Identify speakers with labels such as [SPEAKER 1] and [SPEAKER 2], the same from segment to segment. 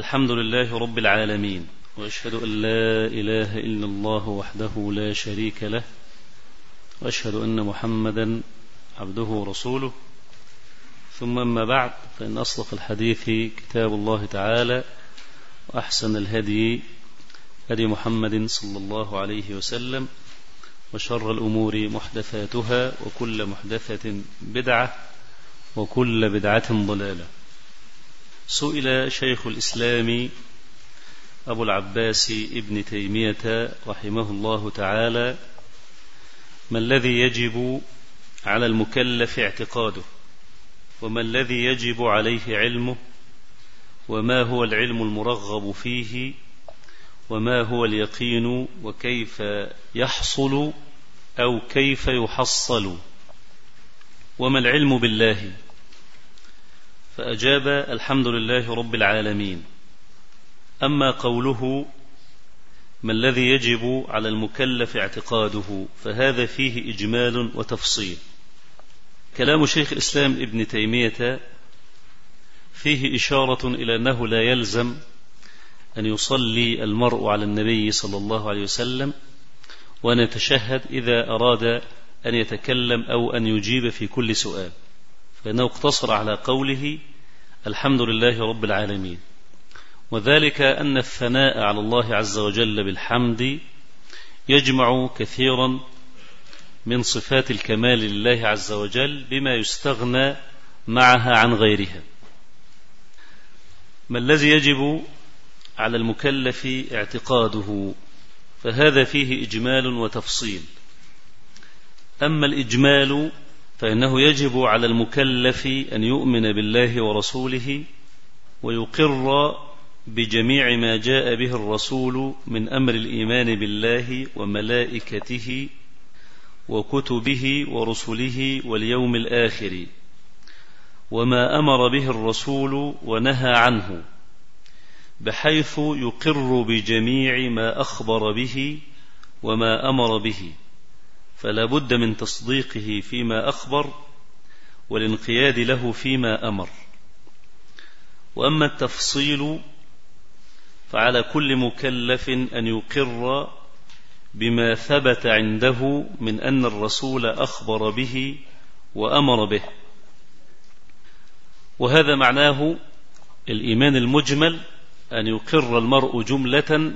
[SPEAKER 1] الحمد لله رب العالمين وأشهد أن لا إله إلا الله وحده لا شريك له وأشهد أن محمدا عبده ورسوله. ثم أما بعد فإن أصدق الحديث كتاب الله تعالى وأحسن الهدي هدي محمد صلى الله عليه وسلم وشر الأمور محدثاتها وكل محدثة بدعة وكل بدعة ضلالة. سئل شيخ الإسلام أبو العباس ابن تيمية رحمه الله تعالى ما الذي يجب على المكلف اعتقاده؟ وما الذي يجب عليه علمه؟ وما هو العلم المرغب فيه؟ وما هو اليقين؟ وكيف يحصل أو كيف يحصل؟ وما العلم بالله؟ فأجاب الحمد لله رب العالمين. أما قوله ما الذي يجب على المكلف اعتقاده فهذا فيه إجمال وتفصيل. كلام شيخ الإسلام ابن تيمية فيه إشارة إلى أنه لا يلزم أن يصلي المرء على النبي صلى الله عليه وسلم وأن يتشهد إذا أراد أن يتكلم أو أن يجيب في كل سؤال. فإنه اقتصر على قوله الحمد لله رب العالمين. وذلك أن الثناء على الله عز وجل بالحمد يجمع كثيرا من صفات الكمال لله عز وجل بما يستغنى معها عن غيرها. ما الذي يجب على المكلف اعتقاده؟ فهذا فيه إجمال وتفصيل. أما الإجمال فإنه يجب على المكلف أن يؤمن بالله ورسوله ويقر بجميع ما جاء به الرسول من أمر الإيمان بالله وملائكته وكتبه ورسله واليوم الآخر وما أمر به الرسول ونهى عنه بحيث يقر بجميع ما أخبر به وما أمر به فلا بد من تصديقه فيما أخبر والانقياد له فيما أمر. وأما التفصيل فعلى كل مكلف أن يقر بما ثبت عنده من أن الرسول أخبر به وأمر به. وهذا معناه الإيمان المجمل أن يقر المرء جملة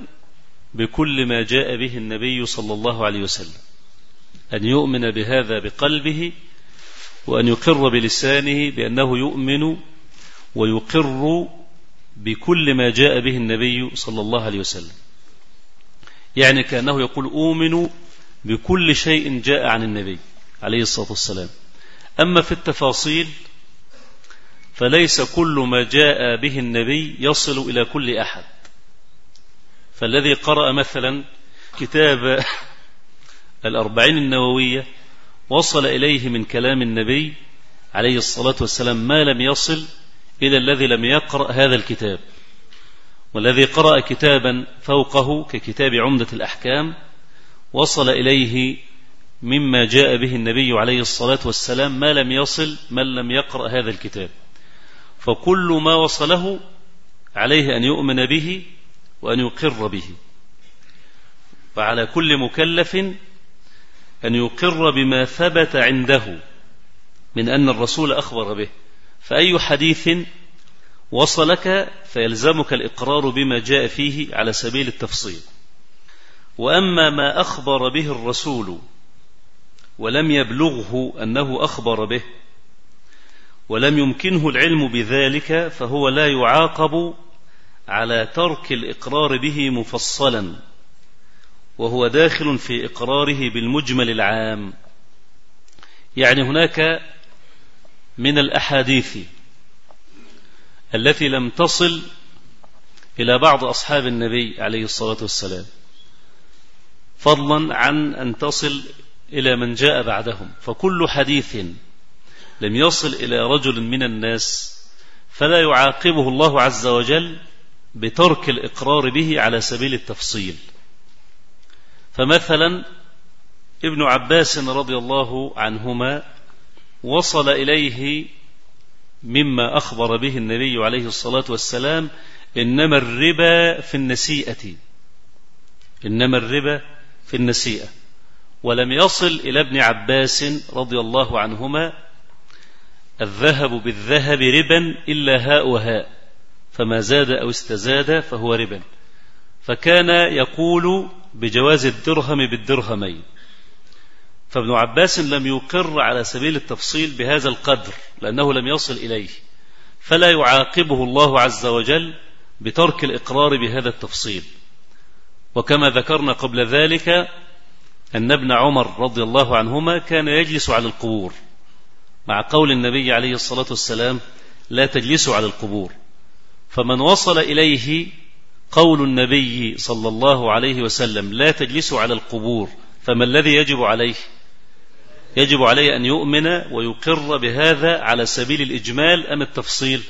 [SPEAKER 1] بكل ما جاء به النبي صلى الله عليه وسلم. أن يؤمن بهذا بقلبه وأن يقر بلسانه بأنه يؤمن ويقر بكل ما جاء به النبي صلى الله عليه وسلم. يعني كأنه يقول أؤمن بكل شيء جاء عن النبي عليه الصلاة والسلام. أما في التفاصيل فليس كل ما جاء به النبي يصل إلى كل أحد. فالذي قرأ مثلا كتاب الأربعين النووية وصل إليه من كلام النبي عليه الصلاة والسلام ما لم يصل إلى الذي لم يقرأ هذا الكتاب. والذي قرأ كتابا فوقه ككتاب عمدة الأحكام وصل إليه مما جاء به النبي عليه الصلاة والسلام ما لم يصل من لم يقرأ هذا الكتاب. فكل ما وصله عليه أن يؤمن به وأن يقر به. فعلى كل مكلف أن يقر بما ثبت عنده من أن الرسول أخبر به. فأي حديث وصلك فيلزمك الإقرار بما جاء فيه على سبيل التفصيل. وأما ما أخبر به الرسول ولم يبلغه أنه أخبر به ولم يمكنه العلم بذلك فهو لا يعاقب على ترك الإقرار به مفصلا. وهو داخل في إقراره بالمجمل العام. يعني هناك من الأحاديث التي لم تصل إلى بعض أصحاب النبي عليه الصلاة والسلام فضلا عن أن تصل إلى من جاء بعدهم. فكل حديث لم يصل إلى رجل من الناس فلا يعاقبه الله عز وجل بترك الإقرار به على سبيل التفصيل. فمثلا ابن عباس رضي الله عنهما وصل إليه مما أخبر به النبي عليه الصلاة والسلام إنما الربا في النسيئة. إنما الربا في النسيئة. ولم يصل إلى ابن عباس رضي الله عنهما الذهب بالذهب ربا إلا هاء وهاء فما زاد أو استزاد فهو ربا. فكان يقول بجواز الدرهم بالدرهمين. فابن عباس لم يقر على سبيل التفصيل بهذا القدر لأنه لم يصل إليه. فلا يعاقبه الله عز وجل بترك الإقرار بهذا التفصيل. وكما ذكرنا قبل ذلك أن ابن عمر رضي الله عنهما كان يجلس على القبور مع قول النبي عليه الصلاة والسلام لا تجلسوا على القبور فمن وصل إليه قول النبي صلى الله عليه وسلم لا تجلسوا على القبور فما الذي يجب عليه؟ يجب عليه أن يؤمن ويقر بهذا على سبيل الإجمال أم التفصيل؟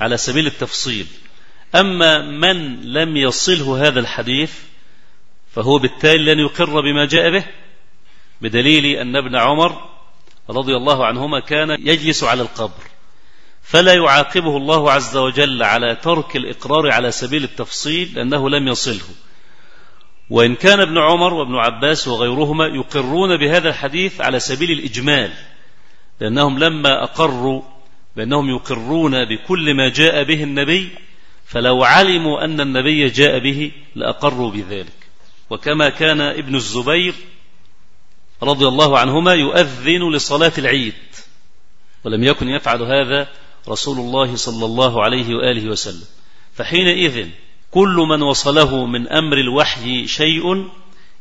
[SPEAKER 1] على سبيل التفصيل. أما من لم يصله هذا الحديث فهو بالتالي لن يقر بما جاء به بدليل أن ابن عمر رضي الله عنهما كان يجلس على القبر. فلا يعاقبه الله عز وجل على ترك الإقرار على سبيل التفصيل لأنه لم يصله. وإن كان ابن عمر وابن عباس وغيرهما يقرون بهذا الحديث على سبيل الإجمال لأنهم لما أقروا بأنهم يقرون بكل ما جاء به النبي فلو علموا أن النبي جاء به لأقروا بذلك. وكما كان ابن الزبير رضي الله عنهما يؤذن لصلاة العيد ولم يكن يفعل هذا رسول الله صلى الله عليه وآله وسلم. فحينئذ كل من وصله من أمر الوحي شيء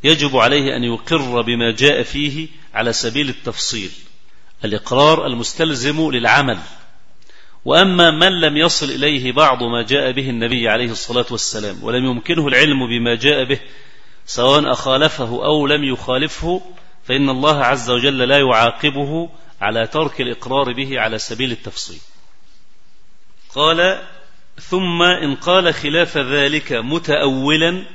[SPEAKER 1] يجب عليه أن يقر بما جاء فيه على سبيل التفصيل. الإقرار المستلزم للعمل. وأما من لم يصل إليه بعض ما جاء به النبي عليه الصلاة والسلام ولم يمكنه العلم بما جاء به سواء أخالفه أو لم يخالفه فإن الله عز وجل لا يعاقبه على ترك الإقرار به على سبيل التفصيل. قال ثم إن قال خلاف ذلك متأولا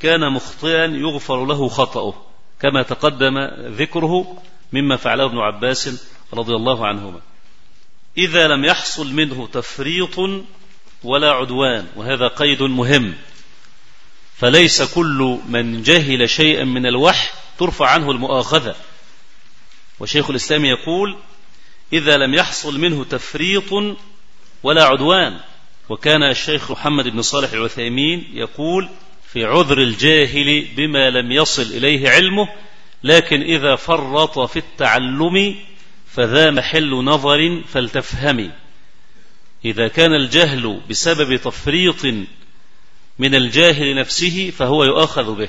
[SPEAKER 1] كان مخطئا يغفر له خطأه كما تقدم ذكره مما فعله ابن عباس رضي الله عنهما. إذا لم يحصل منه تفريط ولا عدوان وهذا قيد مهم. فليس كل من جهل شيئا من الوحي ترفع عنه المؤاخذة. وشيخ الإسلام يقول إذا لم يحصل منه تفريط ولا عدوان. وكان الشيخ محمد بن صالح العثيمين يقول في عذر الجاهل بما لم يصل إليه علمه لكن إذا فرط في التعلم فذا محل نظر فلتفهمي إذا كان الجهل بسبب تفريط من الجاهل نفسه فهو يؤاخذ به.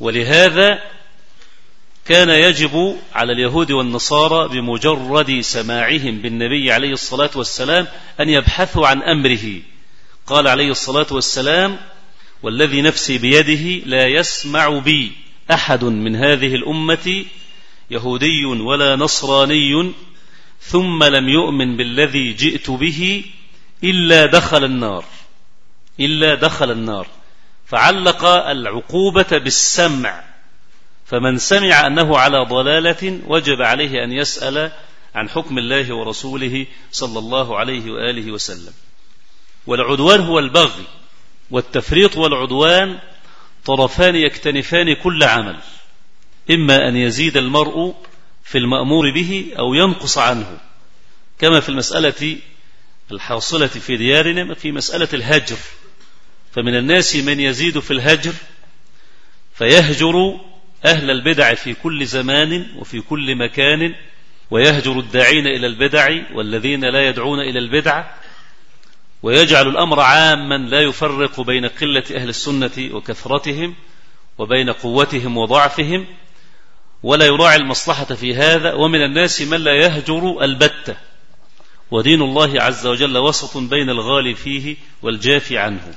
[SPEAKER 1] ولهذا كان يجب على اليهود والنصارى بمجرد سماعهم بالنبي عليه الصلاة والسلام أن يبحثوا عن أمره. قال عليه الصلاة والسلام والذي نفسي بيده لا يسمع بي أحد من هذه الأمة يهودي ولا نصراني ثم لم يؤمن بالذي جئت به إلا دخل النار. إلا دخل النار. فعلق العقوبة بالسمع. فمن سمع أنه على ضلالة وجب عليه أن يسأل عن حكم الله ورسوله صلى الله عليه وآله وسلم. والعدوان هو البغي والتفريط والعدوان طرفان يكتنفان كل عمل إما أن يزيد المرء في المأمور به أو ينقص عنه كما في المسألة الحاصلة في ديارنا في مسألة الهجر. فمن الناس من يزيد في الهجر فيهجر أهل البدع في كل زمان وفي كل مكان ويهجر الداعين إلى البدع والذين لا يدعون إلى البدع ويجعل الأمر عاما لا يفرق بين قلة أهل السنة وكثرتهم وبين قوتهم وضعفهم ولا يراعي المصلحة في هذا ومن الناس من لا يهجر البتة ودين الله عز وجل وسط بين الغالي فيه والجافي عنه.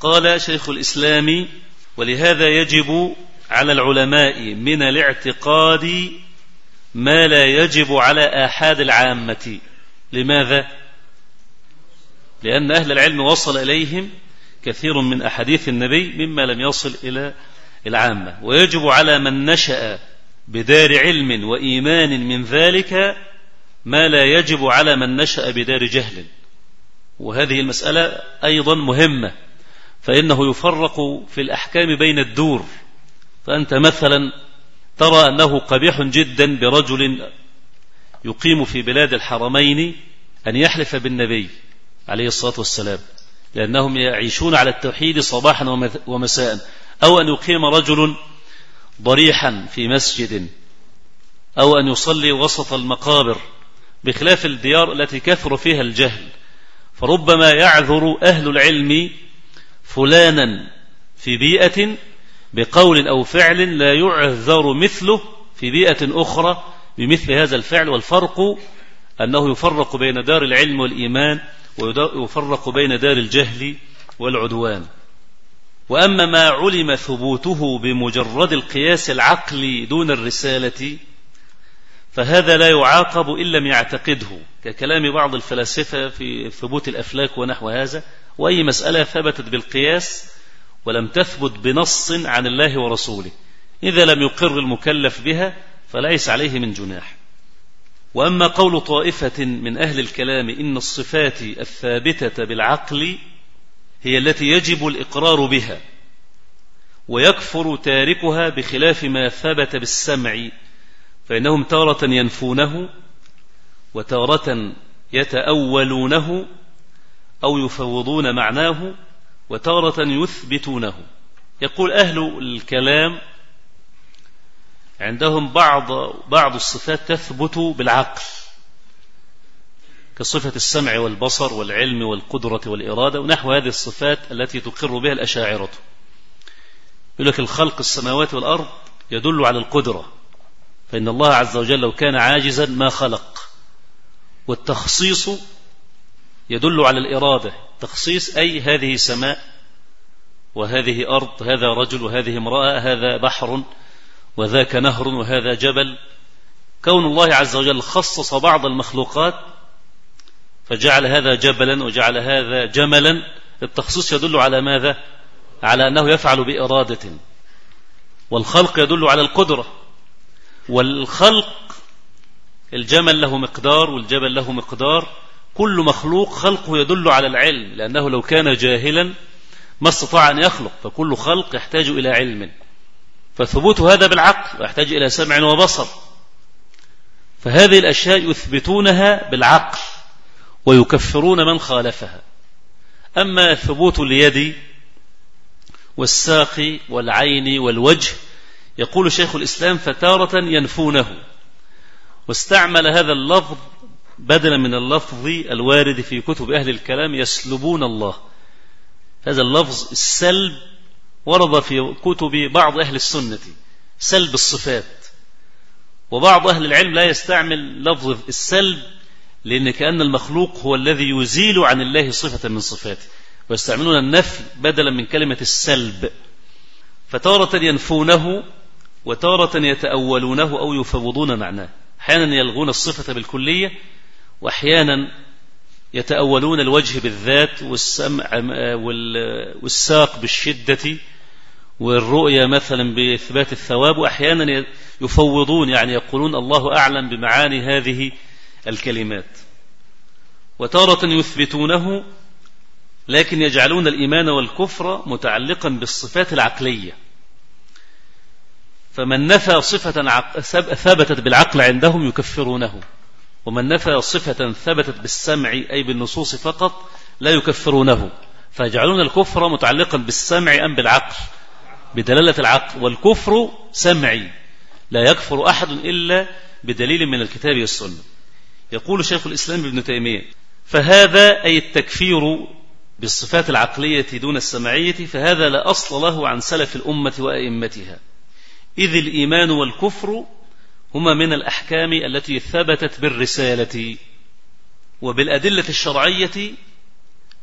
[SPEAKER 1] قال شيخ الإسلام ولهذا يجب على العلماء من الاعتقاد ما لا يجب على آحاد العامة. لماذا؟ لأن أهل العلم وصل إليهم كثير من أحاديث النبي مما لم يصل إلى العامة. ويجب على من نشأ بدار علم وإيمان من ذلك ما لا يجب على من نشأ بدار جهل. وهذه المسألة أيضا مهمة فإنه يفرق في الأحكام بين الدور. فأنت مثلا ترى أنه قبيح جدا برجل يقيم في بلاد الحرمين أن يحلف بالنبي عليه الصلاة والسلام لأنهم يعيشون على التوحيد صباحا ومساء أو أن يقيم رجل ضريحا في مسجد أو أن يصلي وسط المقابر بخلاف الديار التي كثر فيها الجهل. فربما يعذر أهل العلم فلانا في بيئة بقول أو فعل لا يعذر مثله في بيئة أخرى بمثل هذا الفعل والفرق أنه يفرق بين دار العلم والإيمان ويفرق بين دار الجهل والعدوان. وأما ما علم ثبوته بمجرد القياس العقلي دون الرسالة فهذا لا يعاقب إن لم يعتقده. ككلام بعض الفلاسفة في ثبوت الأفلاك ونحو هذا وأي مسألة ثبتت بالقياس ولم تثبت بنص عن الله ورسوله. إذا لم يقر المكلف بها فليس عليه من جناح. وأما قول طائفة من أهل الكلام إن الصفات الثابتة بالعقل هي التي يجب الإقرار بها ويكفر تاركها بخلاف ما ثبت بالسمع فإنهم تارة ينفونه وتارة يتأولونه أو يفوضون معناه وتارة يثبتونه. يقول أهل الكلام عندهم بعض بعض الصفات تثبت بالعقل كصفة السمع والبصر والعلم والقدرة والإرادة ونحو هذه الصفات التي تقر بها الأشاعرة. يقول لك الخلق السماوات والأرض يدل على القدرة فإن الله عز وجل لو كان عاجزا ما خلق والتخصيص يدل على الإرادة. تخصيص أي هذه سماء وهذه أرض هذا رجل وهذه امرأة هذا بحر وذاك نهر وهذا جبل. كون الله عز وجل خصص بعض المخلوقات فجعل هذا جبلا وجعل هذا جملا. التخصيص يدل على ماذا؟ على أنه يفعل بإرادة. والخلق يدل على القدرة. والخلق الجمل له مقدار والجبل له مقدار. كل مخلوق خلقه يدل على العلم لأنه لو كان جاهلا ما استطاع أن يخلق فكل خلق يحتاج إلى علم. فثبوت هذا بالعقل ويحتاج إلى سمع وبصر. فهذه الأشياء يثبتونها بالعقل ويكفرون من خالفها. أما ثبوت اليد والساق والعين والوجه يقول شيخ الإسلام فتارة ينفونه. واستعمل هذا اللفظ بدلا من اللفظ الوارد في كتب أهل الكلام يسلبون الله. هذا اللفظ السلب ورد في كتب بعض أهل السنة سلب الصفات. وبعض أهل العلم لا يستعمل لفظ السلب لأن كأن المخلوق هو الذي يزيل عن الله صفة من صفاته. ويستعملون النفي بدلا من كلمة السلب. فتارة ينفونه وتارة يتأولونه أو يفوضون معناه. أحيانا يلغون الصفة بالكلية وأحيانا يتأولون الوجه بالذات والسمع والساق بالشدة والرؤية مثلا بإثبات الثواب وأحيانا يفوضون يعني يقولون الله أعلم بمعاني هذه الكلمات. وتارة يثبتونه لكن يجعلون الإيمان والكفر متعلقا بالصفات العقلية. فمن نفى صفة ثبتت بالعقل عندهم يكفرونه. ومن نفى صفة ثبتت بالسمع أي بالنصوص فقط لا يكفرونه. فيجعلون الكفر متعلقا بالسمع أم بالعقل؟ بدلالة العقل. والكفر سمعي. لا يكفر أحد إلا بدليل من الكتاب والسنة. يقول شيخ الإسلام ابن تيمية فهذا أي التكفير بالصفات العقلية دون السمعية فهذا لا أصل له عن سلف الأمة وأئمتها. إذ الإيمان والكفر هما من الأحكام التي ثبتت بالرسالة وبالأدلة الشرعية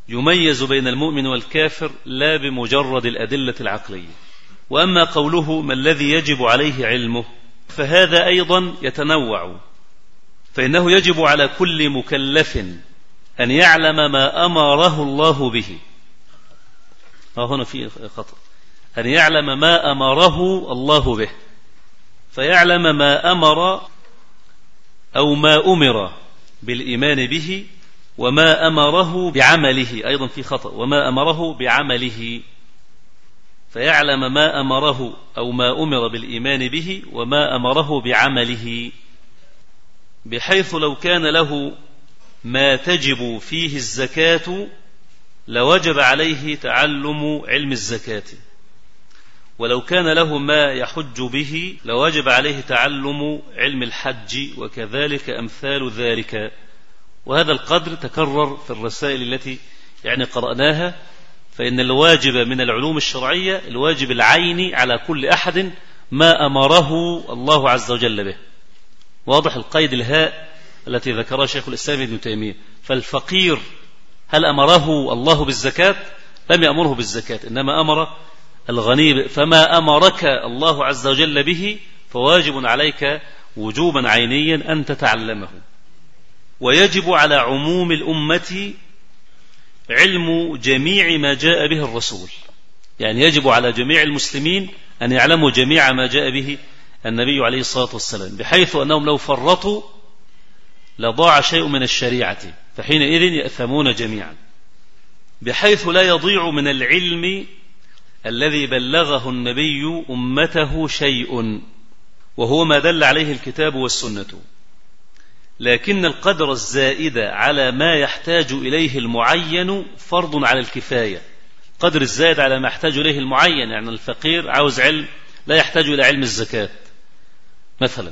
[SPEAKER 1] يميز بين المؤمن والكافر لا بمجرد الأدلة العقلية. وأما قوله ما الذي يجب عليه علمه? فهذا أيضا يتنوع فإنه يجب على كل مكلف أن يعلم ما أمره الله به. هنا في خطأ. أن يعلم ما أمره الله به. فيعلم ما أمر أو ما أمر بالإيمان به وما أمره بعمله أيضا في خطأ وما أمره بعمله. فيعلم ما أمره أو ما أمر بالإيمان به وما أمره بعمله. بحيث لو كان له ما تجب فيه الزكاة لوجب عليه تعلم علم الزكاة. ولو كان له ما يحج به لوجب عليه تعلم علم الحج وكذلك أمثال ذلك. وهذا القدر تكرر في الرسائل التي يعني قرأناها فإن الواجب من العلوم الشرعية الواجب العيني على كل أحد ما أمره الله عز وجل به. واضح القيد الهاء التي ذكرها شيخ الإسلام ابن تيمية. فالفقير هل أمره الله بالزكاة؟ لم يأمره بالزكاة إنما أمر الغني فما أمرك الله عز وجل به فواجب عليك وجوبا عينيا أن تتعلمه. ويجب على عموم الأمة علم جميع ما جاء به الرسول. يعني يجب على جميع المسلمين أن يعلموا جميع ما جاء به النبي عليه الصلاة والسلام بحيث أنهم لو فرطوا لضاع شيء من الشريعة فحينئذ يأثمون جميعا. بحيث لا يضيع من العلم الذي بلغه النبي أمته شيء وهو ما دل عليه الكتاب والسنة. لكن القدر الزائد على ما يحتاج إليه المعين فرض على الكفاية. قدر الزائد على ما يحتاج إليه المعين يعني الفقير عاوز علم لا يحتاج إلى علم الزكاة مثلا.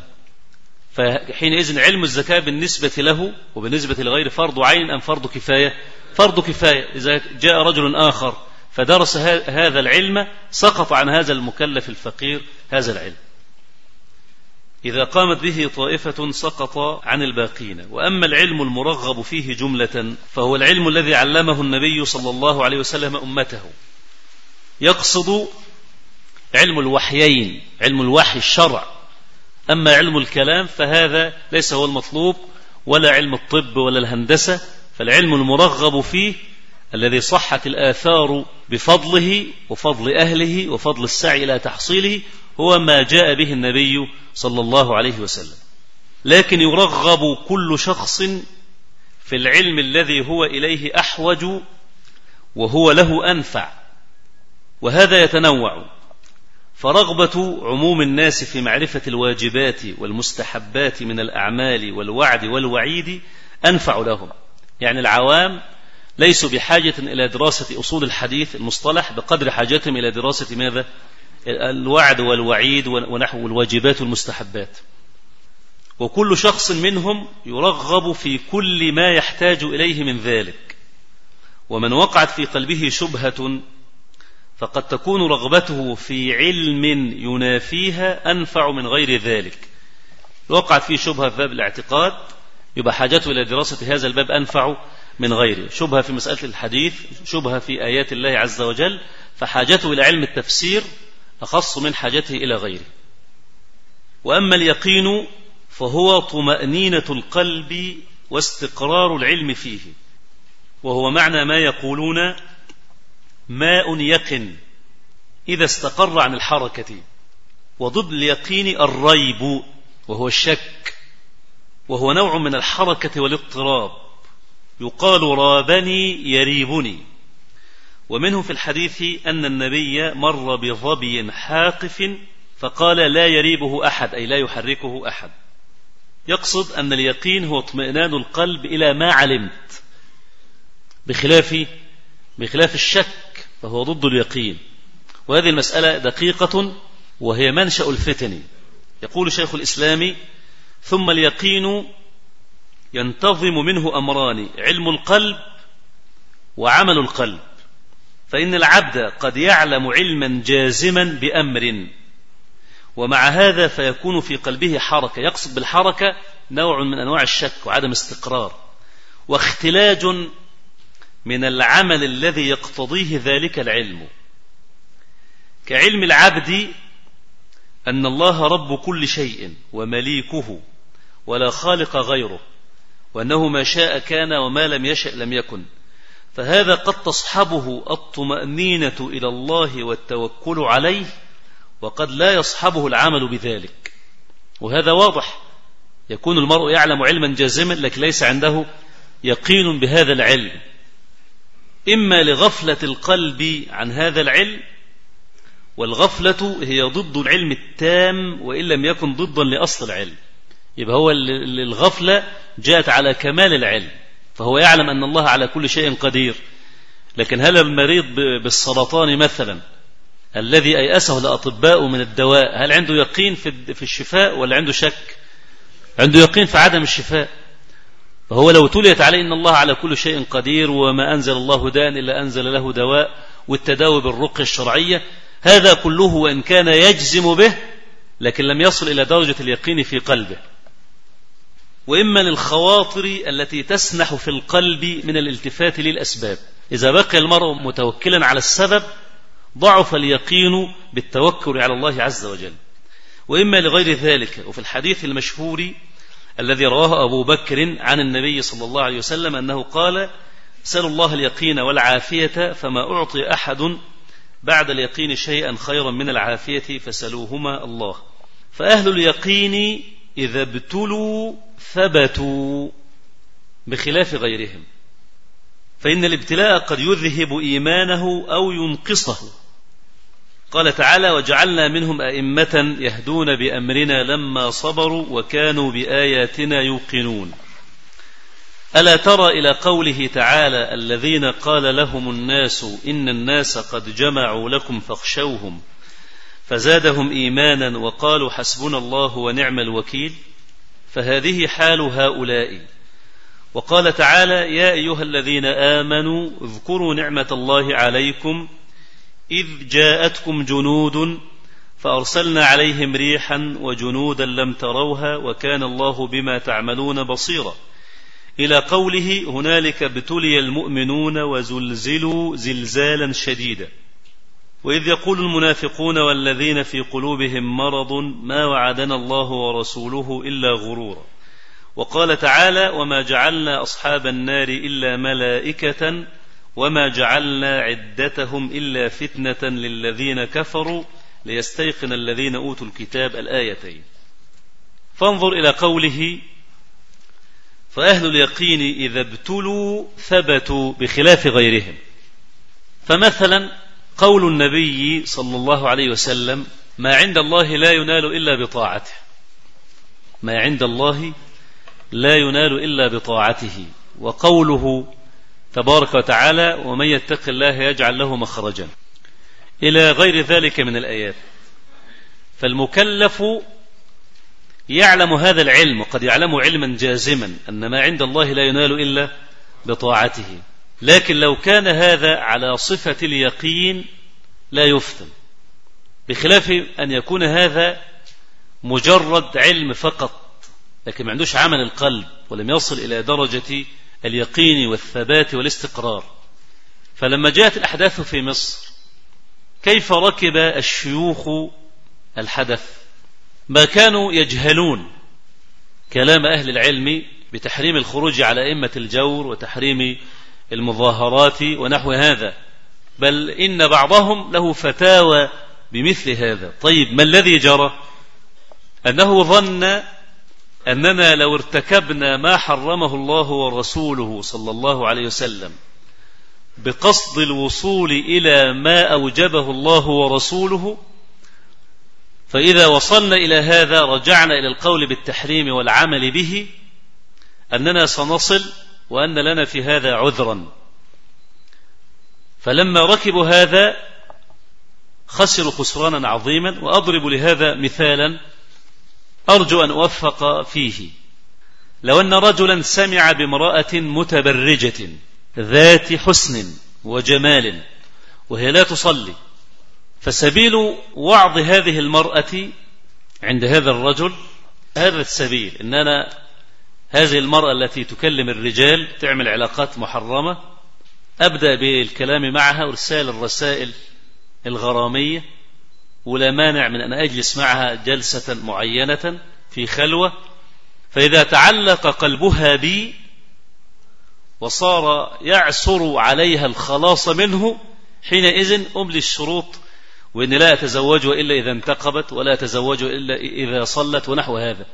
[SPEAKER 1] فحينئذ علم الزكاة بالنسبة له وبالنسبة لغير فرض عين أم فرض كفاية؟ فرض كفاية. إذا جاء رجل آخر فدرس هذا العلم سقط عن هذا المكلف الفقير هذا العلم. إذا قامت به طائفة سقط عن الباقين. وأما العلم المرغب فيه جملة فهو العلم الذي علمه النبي صلى الله عليه وسلم أمته. يقصد علم الوحيين علم الوحي الشرع. أما علم الكلام فهذا ليس هو المطلوب ولا علم الطب ولا الهندسة فالعلم المرغب فيه الذي صحت الآثار بفضله وفضل أهله وفضل السعي إلى تحصيله هو ما جاء به النبي صلى الله عليه وسلم. لكن يرغب كل شخص في العلم الذي هو إليه أحوج وهو له أنفع وهذا يتنوع. فرغبة عموم الناس في معرفة الواجبات والمستحبات من الأعمال والوعد والوعيد أنفع لهم. يعني العوام ليسوا بحاجة إلى دراسة أصول الحديث المصطلح بقدر حاجتهم إلى دراسة ماذا؟ الوعد والوعيد ونحو الواجبات والمستحبات. وكل شخص منهم يرغب في كل ما يحتاج إليه من ذلك. ومن وقعت في قلبه شبهة فقد تكون رغبته في علم ينافيها أنفع من غير ذلك. وقعت فيه شبهة في باب الاعتقاد يبقى حاجته إلى دراسة هذا الباب أنفع من غيره. شبهة في مسألة الحديث شبهة في آيات الله عز وجل فحاجته إلى علم التفسير أخص من حاجته إلى غيره. وأما اليقين فهو طمأنينة القلب واستقرار العلم فيه. وهو معنى ما يقولون ماء يقن إذا استقر عن الحركة. وضد اليقين الريب وهو الشك. وهو نوع من الحركة والاضطراب. يقال رابني يريبني. ومنه في الحديث أن النبي مر بظبي حاقف فقال لا يريبه أحد أي لا يحركه أحد. يقصد أن اليقين هو اطمئنان القلب إلى ما علمت بخلاف بخلاف الشك فهو ضد اليقين. وهذه المسألة دقيقة وهي منشأ الفتن. يقول شيخ الإسلام ثم اليقين ينتظم منه أمران علم القلب وعمل القلب. فإن العبد قد يعلم علما جازما بأمر ومع هذا فيكون في قلبه حركة. يقصد بالحركة نوع من أنواع الشك وعدم استقرار واختلاج من العمل الذي يقتضيه ذلك العلم. كعلم العبد أن الله رب كل شيء ومليكه ولا خالق غيره. وأنه ما شاء كان وما لم يشأ لم يكن. فهذا قد تصحبه الطمأنينة إلى الله والتوكل عليه وقد لا يصحبه العمل بذلك. وهذا واضح. يكون المرء يعلم علما جازما لكن ليس عنده يقين بهذا العلم. إما لغفلة القلب عن هذا العلم والغفلة هي ضد العلم التام وإن لم يكن ضدا لأصل العلم. يبقى هو الغفلة جاءت على كمال العلم. فهو يعلم أن الله على كل شيء قدير. لكن هل المريض بالسرطان مثلا الذي أيأسه الأطباء من الدواء هل عنده يقين في الشفاء ولا عنده شك؟ عنده يقين في عدم الشفاء. فهو لو تليت عليه إن الله على كل شيء قدير وما أنزل الله داء إلا أنزل له دواء والتداوي بالرقية الشرعية هذا كله وإن كان يجزم به لكن لم يصل إلى درجة اليقين في قلبه. وإما للخواطر التي تسنح في القلب من الالتفات للأسباب. إذا بقي المرء متوكلا على السبب ضعف اليقين بالتوكل على الله عز وجل. وإما لغير ذلك وفي الحديث المشهور الذي رواه أبو بكر عن النبي صلى الله عليه وسلم أنه قال سأل الله اليقين والعافية فما أعطي أحد بعد اليقين شيئا خيرا من العافية فسلوهما الله. فأهل اليقين إذا ابتلوا ثبتوا بخلاف غيرهم. فإن الابتلاء قد يذهب إيمانه أو ينقصه. قال تعالى وجعلنا منهم أئمة يهدون بأمرنا لما صبروا وكانوا بآياتنا يوقنون. ألا ترى إلى قوله تعالى الذين قال لهم الناس إن الناس قد جمعوا لكم فاخشوهم. فزادهم إيمانا وقالوا حسبنا الله ونعم الوكيل. فهذه حال هؤلاء. وقال تعالى يا أيها الذين آمنوا اذكروا نعمة الله عليكم إذ جاءتكم جنود فأرسلنا عليهم ريحا وجنودا لم تروها وكان الله بما تعملون بصيرا. إلى قوله هنالك ابتلي المؤمنون وزلزلوا زلزالا شديدا. وإذ يقول المنافقون والذين في قلوبهم مرض ما وعدنا الله ورسوله إلا غرورا. وقال تعالى وما جعلنا أصحاب النار إلا ملائكة وما جعلنا عدتهم إلا فتنة للذين كفروا ليستيقن الذين أوتوا الكتاب الآيتين. فانظر إلى قوله فأهل اليقين إذا ابتلوا ثبتوا بخلاف غيرهم. فمثلا قول النبي صلى الله عليه وسلم ما عند الله لا ينال إلا بطاعته. ما عند الله لا ينال إلا بطاعته. وقوله تبارك وتعالى ومن يتق الله يجعل له مخرجا. إلى غير ذلك من الآيات. فالمكلف يعلم هذا العلم وقد يعلم علما جازما أن ما عند الله لا ينال إلا بطاعته. لكن لو كان هذا على صفة اليقين لا يفتن بخلاف أن يكون هذا مجرد علم فقط لكن ما عندوش عمل القلب ولم يصل إلى درجة اليقين والثبات والاستقرار. فلما جاءت الأحداث في مصر كيف ركب الشيوخ الحدث؟ ما كانوا يجهلون كلام أهل العلم بتحريم الخروج على أئمة الجور وتحريم المظاهرات ونحو هذا. بل إن بعضهم له فتاوى بمثل هذا. طيب ما الذي جرى؟ أنه ظن أننا لو ارتكبنا ما حرمه الله ورسوله صلى الله عليه وسلم بقصد الوصول إلى ما أوجبه الله ورسوله فإذا وصلنا إلى هذا رجعنا إلى القول بالتحريم والعمل به أننا سنصل وأن لنا في هذا عذرا. فلما ركبوا هذا خسروا خسرانا عظيما وأضرب لهذا مثالا أرجو أن أوفق فيه. لو أن رجلا سمع بامرأة متبرجة ذات حسن وجمال وهي لا تصلي فسبيل وعظ هذه المرأة عند هذا الرجل هذا السبيل إن أنا هذه المرأة التي تكلم الرجال تعمل علاقات محرمة. أبدأ بالكلام معها وإرسال الرسائل الغرامية ولا مانع من أن أجلس معها جلسة معينة في خلوة. فإذا تعلق قلبها بي وصار يعسر عليها الخلاص منه حينئذ أملي الشروط وإن لا أتزوجها إلا إذا انتقبت ولا أتزوجها إلا إذا صلت ونحو هذا.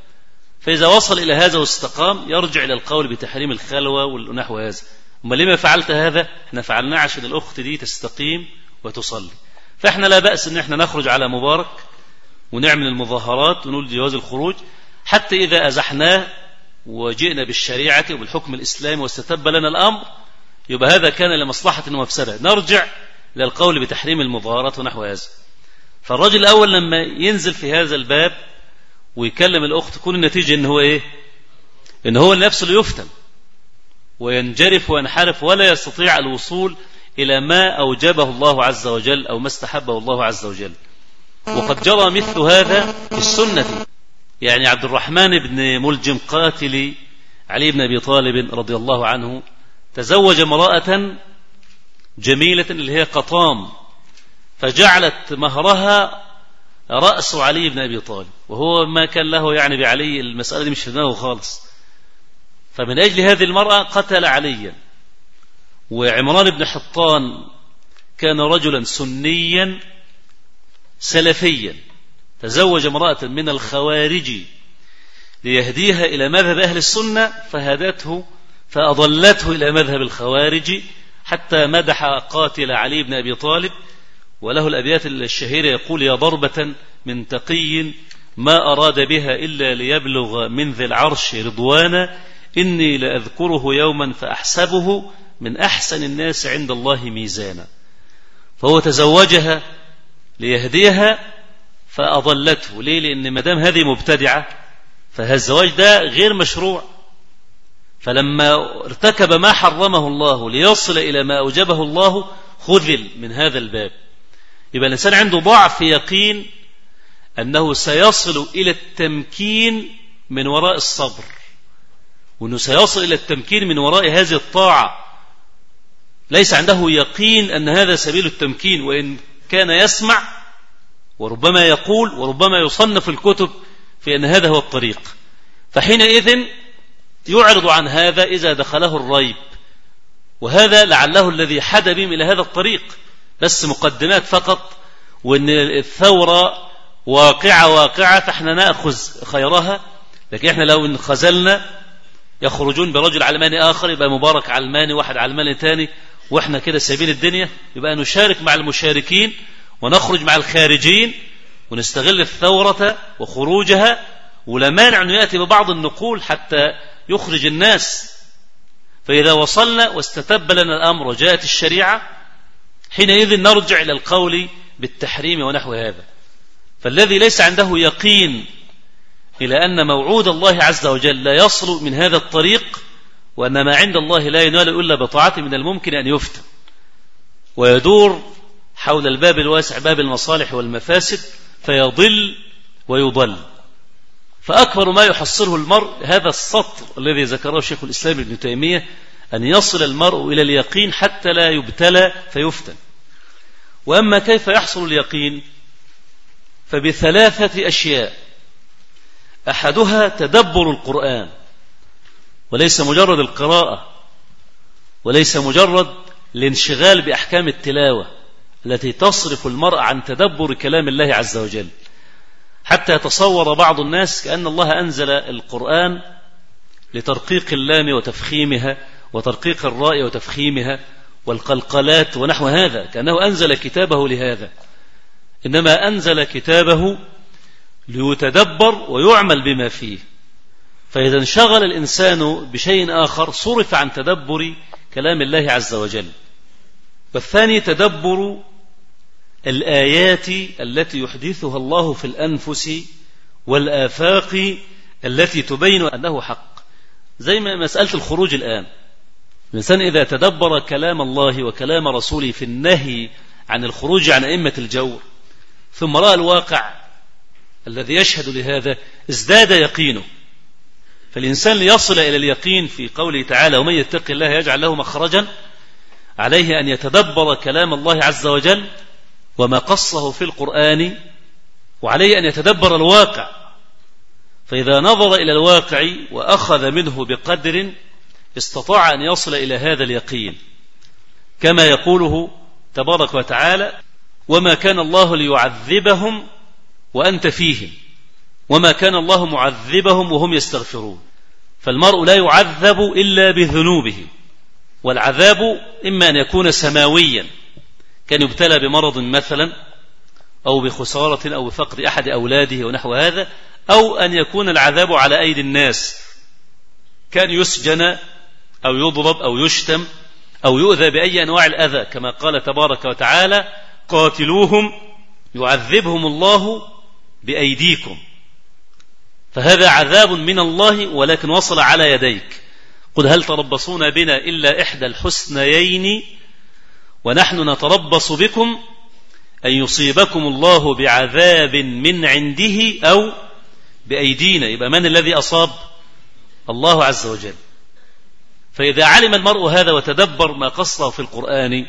[SPEAKER 1] فإذا وصل إلى هذا واستقام يرجع إلى القول بتحريم الخلوة ونحو هذا. أما لما فعلت هذا؟ إحنا فعلناه عشان الأخت دي تستقيم وتصلي. فإحنا لا بأس إن إحنا نخرج على مبارك ونعمل المظاهرات ونقول جواز الخروج حتى إذا أزحناه وجئنا بالشريعة وبالحكم الإسلامي واستتب لنا الأمر يبقى هذا كان لمصلحة ومفسدة. نرجع للقول بتحريم المظاهرات ونحو هذا. فالرجل الأول لما ينزل في هذا الباب ويكلم الأخت تكون النتيجة إن هو إيه؟ إن هو نفسه اللي يفتن. وينجرف وينحرف ولا يستطيع الوصول إلى ما أوجبه الله عز وجل أو ما استحبه الله عز وجل. وقد جرى مثل هذا في السنة. يعني عبد الرحمن بن ملجم قاتل علي بن أبي طالب رضي الله عنه تزوج امرأة جميلة اللي هي قطام فجعلت مهرها رأس علي بن أبي طالب وهو ما كان له يعني بعلي المسألة دي مش في دماغه خالص. فمن أجل هذه المرأة قتل عليا. وعمران بن حطان كان رجلا سنيا سلفيا. تزوج امرأة من الخوارج ليهديها إلى مذهب أهل السنة فهدته فأضلته إلى مذهب الخوارج حتى مدح قاتل علي بن أبي طالب وله الأبيات الشهيرة يقول يا ضربة من تقي ما أراد بها إلا ليبلغ من ذي العرش رضوانا إني لأذكره يوما فأحسبه من أحسن الناس عند الله ميزانا. فهو تزوجها ليهديها فأضلته. ليه؟ لأن مدام هذه مبتدعة فهذا الزواج ده غير مشروع. فلما ارتكب ما حرمه الله ليصل إلى ما أوجبه الله خذل من هذا الباب. يبقى الإنسان عنده ضعف يقين أنه سيصل إلى التمكين من وراء الصبر وأنه سيصل إلى التمكين من وراء هذه الطاعة. ليس عنده يقين أن هذا سبيل التمكين وإن كان يسمع وربما يقول وربما يصنف الكتب في أن هذا هو الطريق. فحينئذ يعرض عن هذا إذا دخله الريب وهذا لعله الذي حد بهم إلى هذا الطريق. بس مقدمات فقط وأن الثورة واقعة واقعة فإحنا نأخذ خيرها. لكن إحنا لو انخزلنا يخرجون برجل علماني آخر يبقى مبارك علماني واحد علماني تاني وإحنا كده سايبين الدنيا. يبقى نشارك مع المشاركين ونخرج مع الخارجين ونستغل الثورة وخروجها ولا مانع أنه يأتي ببعض النقول حتى يخرج الناس. فإذا وصلنا واستتب لنا الأمر وجاءت الشريعة حينئذ نرجع إلى القول بالتحريم ونحو هذا. فالذي ليس عنده يقين إلى أن موعود الله عز وجل لا يصل من هذا الطريق وأن ما عند الله لا ينال إلا بطاعته من الممكن أن يفتن. ويدور حول الباب الواسع باب المصالح والمفاسد فيضل ويضل. فأكبر ما يحصله المرء هذا السطر الذي ذكره شيخ الإسلام ابن تيمية أن يصل المرء إلى اليقين حتى لا يبتلى فيفتن. وأما كيف يحصل اليقين؟ فبثلاثة أشياء. أحدها تدبر القرآن وليس مجرد القراءة وليس مجرد الانشغال بأحكام التلاوة التي تصرف المرء عن تدبر كلام الله عز وجل. حتى يتصور بعض الناس كأن الله أنزل القرآن لترقيق اللام وتفخيمها وترقيق الراء وتفخيمها والقلقلات ونحو هذا كأنه أنزل كتابه لهذا. إنما أنزل كتابه ليتدبر ويعمل بما فيه. فإذا انشغل الإنسان بشيء آخر صرف عن تدبر كلام الله عز وجل. والثاني تدبر الآيات التي يحدثها الله في الأنفس والآفاق التي تبين أنه حق. زي ما مسألة الخروج الآن. الإنسان إذا تدبر كلام الله وكلام رسوله في النهي عن الخروج عن أئمة الجور ثم رأى الواقع الذي يشهد لهذا ازداد يقينه. فالإنسان ليصل إلى اليقين في قوله تعالى ومن يتق الله يجعل له مخرجا عليه أن يتدبر كلام الله عز وجل وما قصه في القرآن وعليه أن يتدبر الواقع فإذا نظر إلى الواقع وأخذ منه بقدر استطاع أن يصل إلى هذا اليقين كما يقوله تبارك وتعالى وما كان الله ليعذبهم وأنت فيهم وما كان الله معذبهم وهم يستغفرون فالمرء لا يعذب إلا بذنوبه والعذاب إما أن يكون سماويا كان يبتلى بمرض مثلا أو بخسارة أو بفقد أحد أولاده ونحو هذا أو أن يكون العذاب على أيدي الناس كان يسجن أو يضرب أو يشتم أو يؤذى بأي أنواع الأذى كما قال تبارك وتعالى قاتلوهم يعذبهم الله بأيديكم. فهذا عذاب من الله ولكن وصل على يديك. قل هل تربصون بنا إلا إحدى الحسنيين ونحن نتربص بكم أن يصيبكم الله بعذاب من عنده أو بأيدينا؟ يبقى من الذي أصاب؟ الله عز وجل. فإذا علم المرء هذا وتدبر ما قصه في القرآن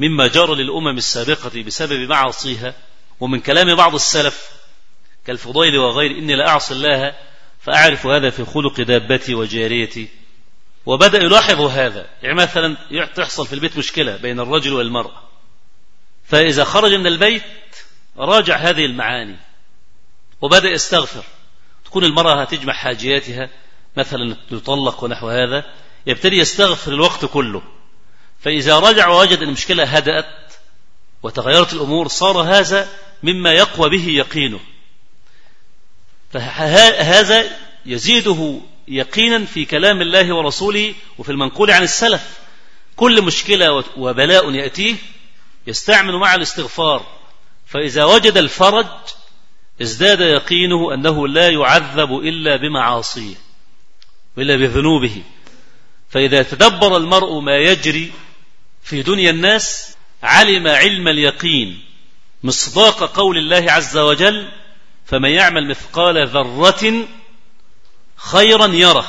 [SPEAKER 1] مما جرى للأمم السابقة بسبب معاصيها ومن كلام بعض السلف كالفضيل وغير إني لأعصي الله فأعرف هذا في خلق دابتي وجاريتي. وبدأ يلاحظ هذا. يعني مثلا تحصل في البيت مشكلة بين الرجل والمرأة فإذا خرج من البيت راجع هذه المعاني وبدأ يستغفر. تكون المرأة هتجمع حاجياتها مثلا تطلق ونحو هذا. يبتدي يستغفر الوقت كله. فإذا رجع ووجد أن المشكلة هدأت وتغيرت الأمور صار هذا مما يقوى به يقينه. فهذا يزيده يقينا في كلام الله ورسوله وفي المنقول عن السلف. كل مشكلة وبلاء يأتيه يستعمل مع الاستغفار. فإذا وجد الفرج ازداد يقينه أنه لا يعذب إلا بمعاصيه وإلا بذنوبه. فإذا تدبر المرء ما يجري في دنيا الناس علم علم اليقين مصداق قول الله عز وجل فمن يعمل مثقال ذرة خيرا يره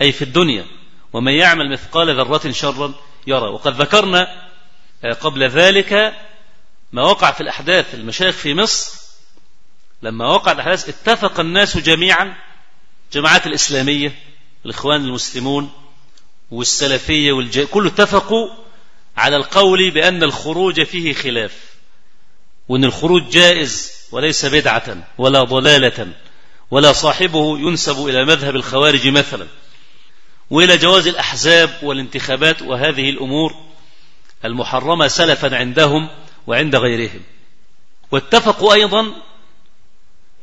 [SPEAKER 1] أي في الدنيا ومن يعمل مثقال ذرة شرا يرى وقد ذكرنا آه، قبل ذلك ما وقع في الأحداث المشايخ في مصر لما وقع الأحداث اتفق الناس جميعا جماعات الإسلامية الإخوان المسلمون والسلفية والج... كله اتفقوا على القول بأن الخروج فيه خلاف وأن الخروج جائز وليس بدعة ولا ضلالة ولا صاحبه ينسب إلى مذهب الخوارج مثلا. وإلى جواز الأحزاب والانتخابات وهذه الأمور المحرمة سلفا عندهم وعند غيرهم. واتفقوا أيضا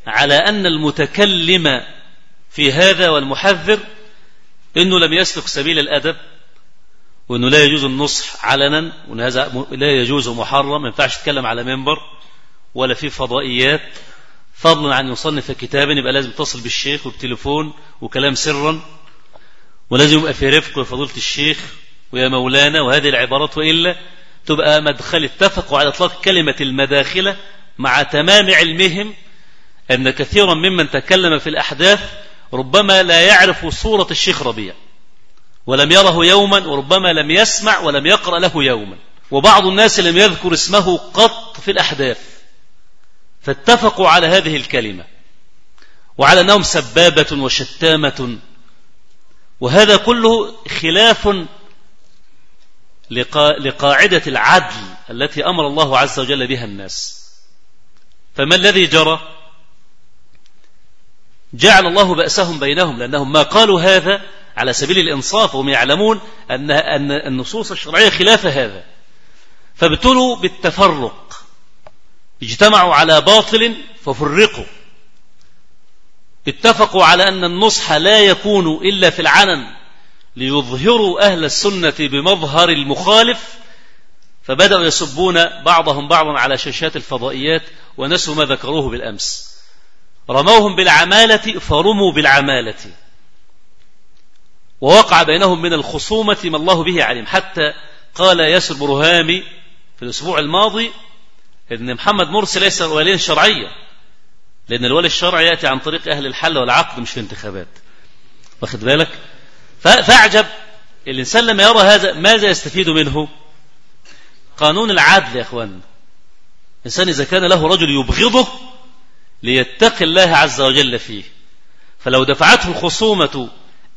[SPEAKER 1] على أن المتكلم في هذا والمحذر أنه لم يسلك سبيل الأدب وأنه لا يجوز النصح علنا وأن هذا لا يجوز محرم ما ينفعش يتكلم على منبر ولا في فضائيات. فضلا عن يصنف كتابا يبقى لازم يتصل بالشيخ وبتليفون وكلام سرا ولازم يبقى في رفق وفضيلة الشيخ ويا مولانا وهذه العبارات وإلا تبقى مدخل اتفقوا على إطلاق كلمة المداخلة مع تمام علمهم أن كثيرا ممن تكلم في الأحداث ربما لا يعرف صورة الشيخ ربيع. ولم يره يوما وربما لم يسمع ولم يقرأ له يوما. وبعض الناس لم يذكر اسمه قط في الأحداث. فاتفقوا على هذه الكلمة. وعلى أنهم سبابة وشتامة. وهذا كله خلاف لقاعدة العدل التي أمر الله عز وجل بها الناس. فما الذي جرى؟ جعل الله بأسهم بينهم لأنهم ما قالوا هذا على سبيل الإنصاف وهم يعلمون أن أن النصوص الشرعية خلاف هذا. فابتلوا بالتفرق. اجتمعوا على باطل ففرقوا. اتفقوا على أن النصح لا يكون إلا في العلن ليظهروا أهل السنة بمظهر المخالف فبدأوا يسبون بعضهم بعضا على شاشات الفضائيات ونسوا ما ذكروه بالأمس. رموهم بالعمالة فرموا بالعمالة. ووقع بينهم من الخصومة ما الله به عليم. حتى قال ياسر برهامي في الأسبوع الماضي أن محمد مرسي ليس وليا شرعيا لأن الولي الشرعي يأتي عن طريق أهل الحل والعقد مش في انتخابات. واخد بالك؟ فأعجب. الإنسان لما يرى هذا ماذا يستفيد منه؟ قانون العدل يا أخوان. الإنسان إذا كان له رجل يبغضه ليتقي الله عز وجل فيه. فلو دفعته الخصومة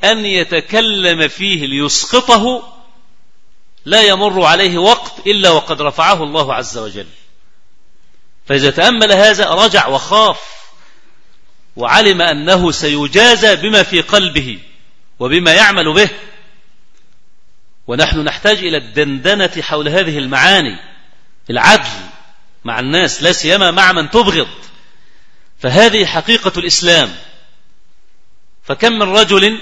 [SPEAKER 1] أن يتكلم فيه ليسقطه لا يمر عليه وقت إلا وقد رفعه الله عز وجل. فإذا تأمل هذا رجع وخاف وعلم أنه سيجازى بما في قلبه وبما يعمل به. ونحن نحتاج إلى الدندنة حول هذه المعاني العدل مع الناس لا سيما مع من تبغض. فهذه حقيقة الإسلام. فكم من رجل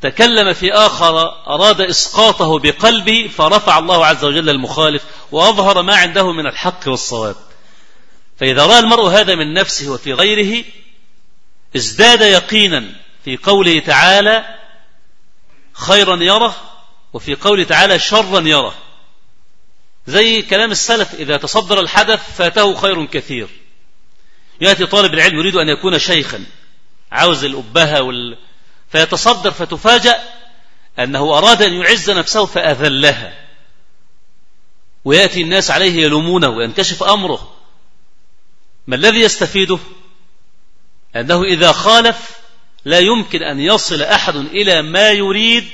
[SPEAKER 1] تكلم في آخر أراد إسقاطه بقلبه فرفع الله عز وجل المخالف وأظهر ما عنده من الحق والصواب. فإذا رأى المرء هذا من نفسه وفي غيره ازداد يقينا في قوله تعالى خيرا يره وفي قوله تعالى شرا يره زي كلام السلف إذا تصدر الحدث فاته خير كثير يأتي طالب العلم يريد أن يكون شيخا عاوز الأبهة وال... فيتصدر فتفاجأ أنه أراد أن يعز نفسه فأذلها. ويأتي الناس عليه يلومونه وينكشف أمره. ما الذي يستفيده؟ أنه إذا خالف لا يمكن أن يصل أحد إلى ما يريد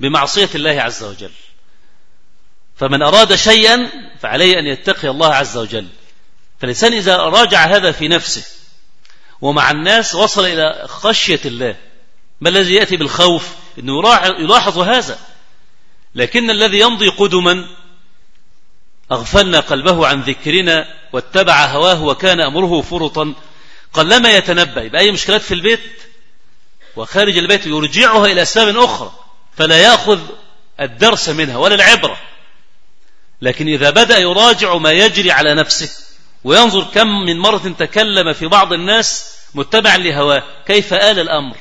[SPEAKER 1] بمعصية الله عز وجل. فمن أراد شيئا فعليه أن يتقي الله عز وجل. فالإنسان إذا راجع هذا في نفسه ومع الناس وصل إلى خشية الله ما الذي يأتي بالخوف؟ أنه يلاحظ هذا. لكن الذي يمضي قدما أغفلنا قلبه عن ذكرنا واتبع هواه وكان أمره فرطا قلما يتنبأ؟ بأي مشكلات في البيت؟ وخارج البيت يرجعها إلى أسباب أخرى فلا يأخذ الدرس منها ولا العبرة. لكن إذا بدأ يراجع ما يجري على نفسه وينظر كم من مرة تكلم في بعض الناس متبعا لهواه. كيف آل الأمر؟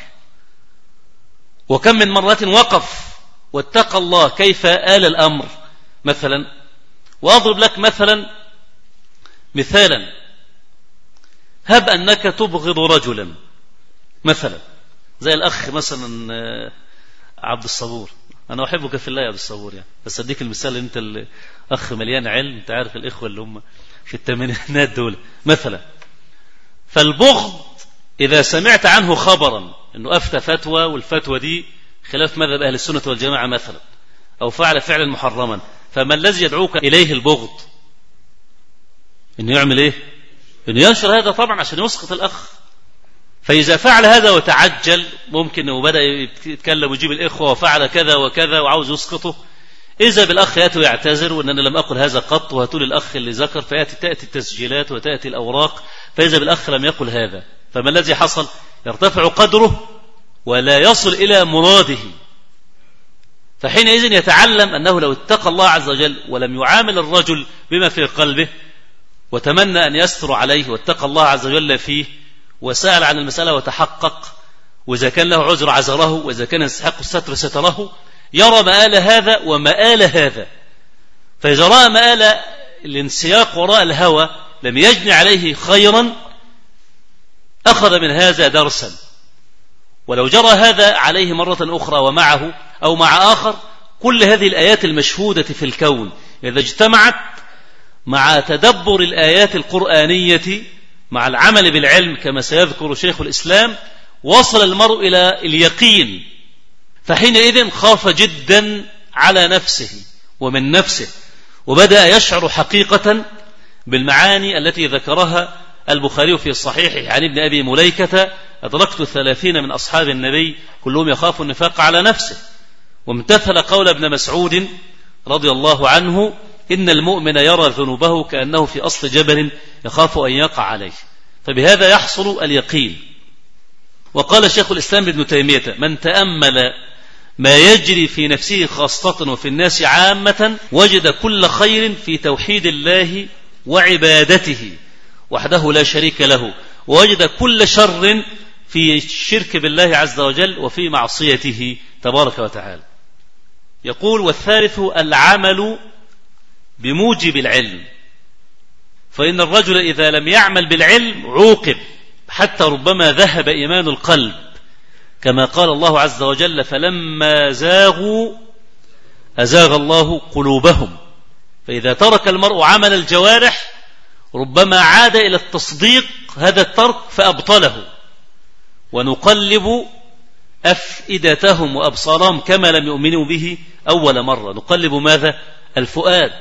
[SPEAKER 1] وكم من مرة وقف واتقى الله كيف آل الأمر؟ مثلا وأضرب لك مثلا مثالا. هب أنك تبغض رجلا. مثلا زي الأخ مثلا آه، عبد الصبور. أنا أحبك في الله يا عبد الصبور يعني. بس أديك المثال أنت الأخ مليان علم أنت عارف الإخوة اللي هم في الثمانينات دول مثلا. فالبغض إذا سمعت عنه خبرا أنه أفتى فتوى والفتوى دي خلاف مذهب أهل السنة والجماعة مثلا أو فعل فعلا محرما فما الذي يدعوك إليه البغض إنه يعمل إيه؟ إنه ينشر هذا طبعا عشان يسقط الأخ. فإذا فعل هذا وتعجل ممكن أنه بدأ يتكلم ويجيب الإخوة وفعل كذا وكذا وعاوز يسقطه. إذا بالأخ يأتي ويعتذر وأن أنا لم أقل هذا قط وهاتوا الأخ اللي ذكر فيأتي تأتي التسجيلات وتأتي الأوراق فإذا بالأخ لم يقل هذا. فما الذي حصل؟ يرتفع قدره ولا يصل إلى مراده. فحينئذ يتعلم أنه لو اتقى الله عز وجل ولم يعامل الرجل بما في قلبه وتمنى أن يستر عليه واتقى الله عز وجل فيه وسأل عن المسألة وتحقق وإذا كان له عذر عذره وإذا كان يستحق الستر ستره يرى مآل هذا ومآل هذا. فإذا رأى مآل الانسياق وراء الهوى لم يجن عليه خيرا أخذ من هذا درسا. ولو جرى هذا عليه مرة أخرى ومعه أو مع آخر كل هذه الآيات المشهودة في الكون إذا اجتمعت مع تدبر الآيات القرآنية مع العمل بالعلم كما سيذكر شيخ الإسلام وصل المرء إلى اليقين فحينئذ خاف جدا على نفسه ومن نفسه وبدأ يشعر حقيقة بالمعاني التي ذكرها البخاري في الصحيح عن ابن أبي مليكة أدركت الثلاثين من أصحاب النبي كلهم يخاف النفاق على نفسه. وامتثل قول ابن مسعود رضي الله عنه إن المؤمن يرى ذنوبه كأنه في أصل جبل يخاف أن يقع عليه. فبهذا يحصل اليقين. وقال شيخ الإسلام ابن تيمية من تأمل ما يجري في نفسه خاصة وفي الناس عامة وجد كل خير في توحيد الله وعبادته وحده لا شريك له ووجد كل شر في الشرك بالله عز وجل وفي معصيته تبارك وتعالى. يقول والثالث العمل بموجب العلم فإن الرجل إذا لم يعمل بالعلم عوقب. حتى ربما ذهب إيمان القلب كما قال الله عز وجل فلما زاغوا أزاغ الله قلوبهم فإذا ترك المرء عمل الجوارح ربما عاد إلى التصديق هذا الترك فأبطله ونقلب أفئدتهم وأبصارهم كما لم يؤمنوا به أول مرة. نقلب ماذا؟ الفؤاد.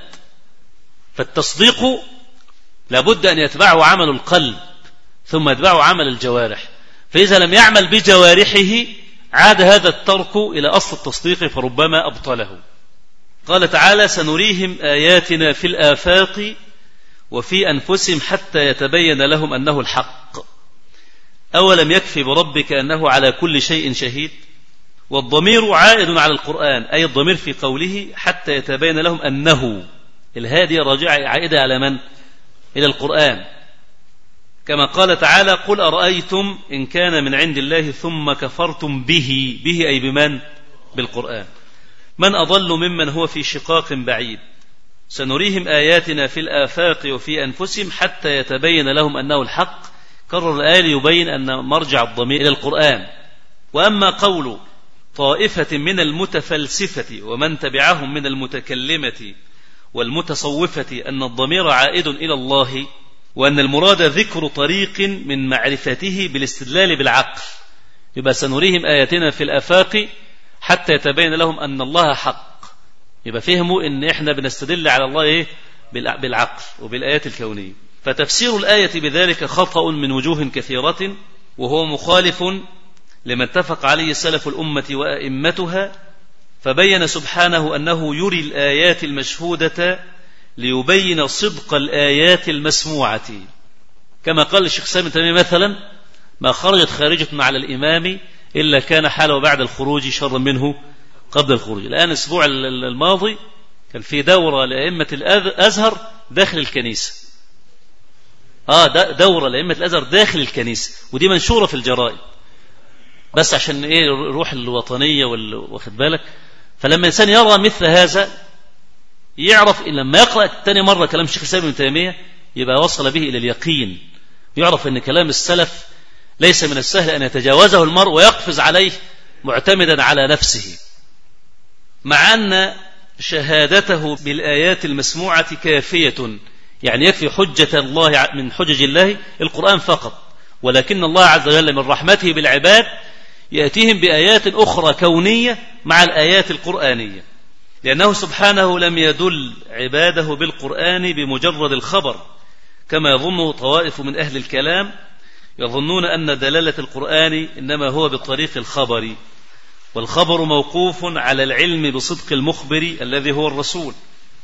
[SPEAKER 1] فالتصديق لابد أن يتبعه عمل القلب. ثم يتبعه عمل الجوارح. فإذا لم يعمل بجوارحه عاد هذا الترك إلى أصل التصديق فربما أبطله. قال تعالى سنريهم آياتنا في الآفاق وفي أنفسهم حتى يتبين لهم أنه الحق. أولم يكفي بربك أنه على كل شيء شهيد؟ والضمير عائد على القرآن أي الضمير في قوله حتى يتبين لهم أنه. الهادي راجعة عائدة على من؟ إلى القرآن. كما قال تعالى قل أرأيتم إن كان من عند الله ثم كفرتم به. به أي بمن؟ بالقرآن. من أضل ممن هو في شقاق بعيد. سنريهم آياتنا في الآفاق وفي أنفسهم حتى يتبين لهم أنه الحق. كرر الآية ليبين أن مرجع الضمير إلى القرآن. وأما قول طائفة من المتفلسفة ومن تبعهم من المتكلمة والمتصوفة أن الضمير عائد إلى الله وأن المراد ذكر طريق من معرفته بالاستدلال بالعقل. يبقى سنريهم آياتنا في الآفاق حتى يتبين لهم أن الله حق. يبقى فهموا أن إحنا بنستدل على الله إيه؟ بالعقل وبالآيات الكونية. فتفسير الآية بذلك خطأ من وجوه كثيرة وهو مخالف لما اتفق عليه سلف الأمة وأئمتها فبين سبحانه أنه يري الآيات المشهودة ليبين صدق الآيات المسموعة. كما قال الشيخ سامي تيمية مثلا ما خرجت خارجة على الإمام إلا كان حاله بعد الخروج شرا منه قبل الخروج. الآن الأسبوع الماضي كان في دورة لأئمة الأزهر داخل الكنيسة آه دورة لأئمة الأزهر داخل الكنيسة ودي منشورة في الجرائد بس عشان إيه الروح الوطنية واخد بالك؟ فلما الإنسان يرى مثل هذا يعرف إن لما يقرأ تاني مرة كلام الشيخ الإسلام ابن تيمية يبقى وصل به إلى اليقين. يعرف أن كلام السلف ليس من السهل أن يتجاوزه المرء ويقفز عليه معتمدا على نفسه. مع أن شهادته بالآيات المسموعة كافية يعني يكفي حجة الله من حجج الله القرآن فقط. ولكن الله عز وجل من رحمته بالعباد يأتيهم بآيات أخرى كونية مع الآيات القرآنية. لأنه سبحانه لم يدل عباده بالقرآن بمجرد الخبر كما يظنه طوائف من أهل الكلام يظنون أن دلالة القرآن إنما هو بالطريق الخبري والخبر موقوف على العلم بصدق المخبر الذي هو الرسول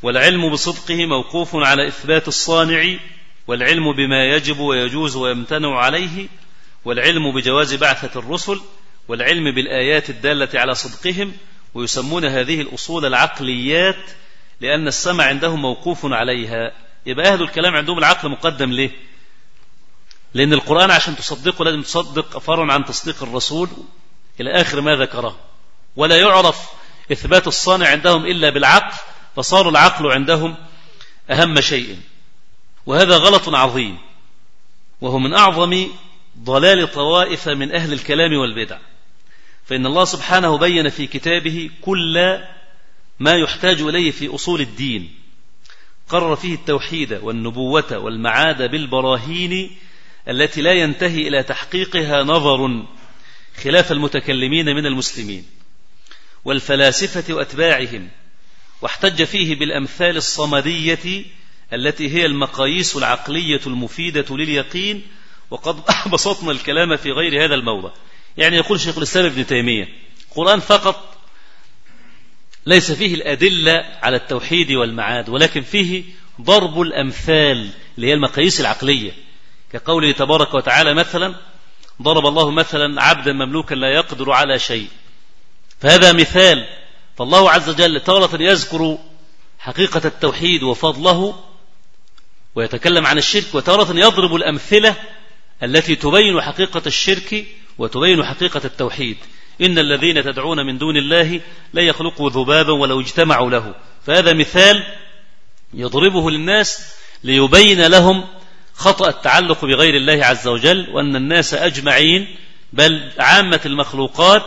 [SPEAKER 1] والعلم بصدقه موقوف على إثبات الصانع والعلم بما يجب ويجوز ويمتنع عليه والعلم بجواز بعثة الرسل والعلم بالآيات الدالة على صدقهم ويسمون هذه الأصول العقليات لأن السمع عندهم موقوف عليها. يبقى أهل الكلام عندهم العقل مقدم ليه؟ لأن القرآن عشان تصدقه لازم تصدق فرعا عن تصديق الرسول إلى آخر ما ذكره. ولا يعرف إثبات الصانع عندهم إلا بالعقل فصار العقل عندهم أهم شيء. وهذا غلط عظيم. وهو من أعظم ضلال طوائف من أهل الكلام والبدع. فإن الله سبحانه بين في كتابه كل ما يحتاج إليه في أصول الدين. قرر فيه التوحيد والنبوة والمعاد بالبراهين التي لا ينتهي إلى تحقيقها نظر خلاف المتكلمين من المسلمين. والفلاسفة وأتباعهم واحتج فيه بالأمثال الصمدية التي هي المقاييس العقلية المفيدة لليقين وقد بسطنا الكلام في غير هذا الموضع. يعني يقول شيخ الإسلام ابن تيمية القرآن فقط ليس فيه الأدلة على التوحيد والمعاد ولكن فيه ضرب الأمثال اللي هي المقاييس العقلية. كقوله تبارك وتعالى مثلا ضرب الله مثلا عبدا مملوكا لا يقدر على شيء. فهذا مثال فالله عز وجل تارة يذكر حقيقة التوحيد وفضله ويتكلم عن الشرك وتارة يضرب الأمثلة التي تبين حقيقة الشرك وتبين حقيقة التوحيد. إن الذين تدعون من دون الله لا يخلقوا ذبابا ولو اجتمعوا له. فهذا مثال يضربه للناس ليبين لهم خطأ التعلق بغير الله عز وجل وأن الناس أجمعين بل عامة المخلوقات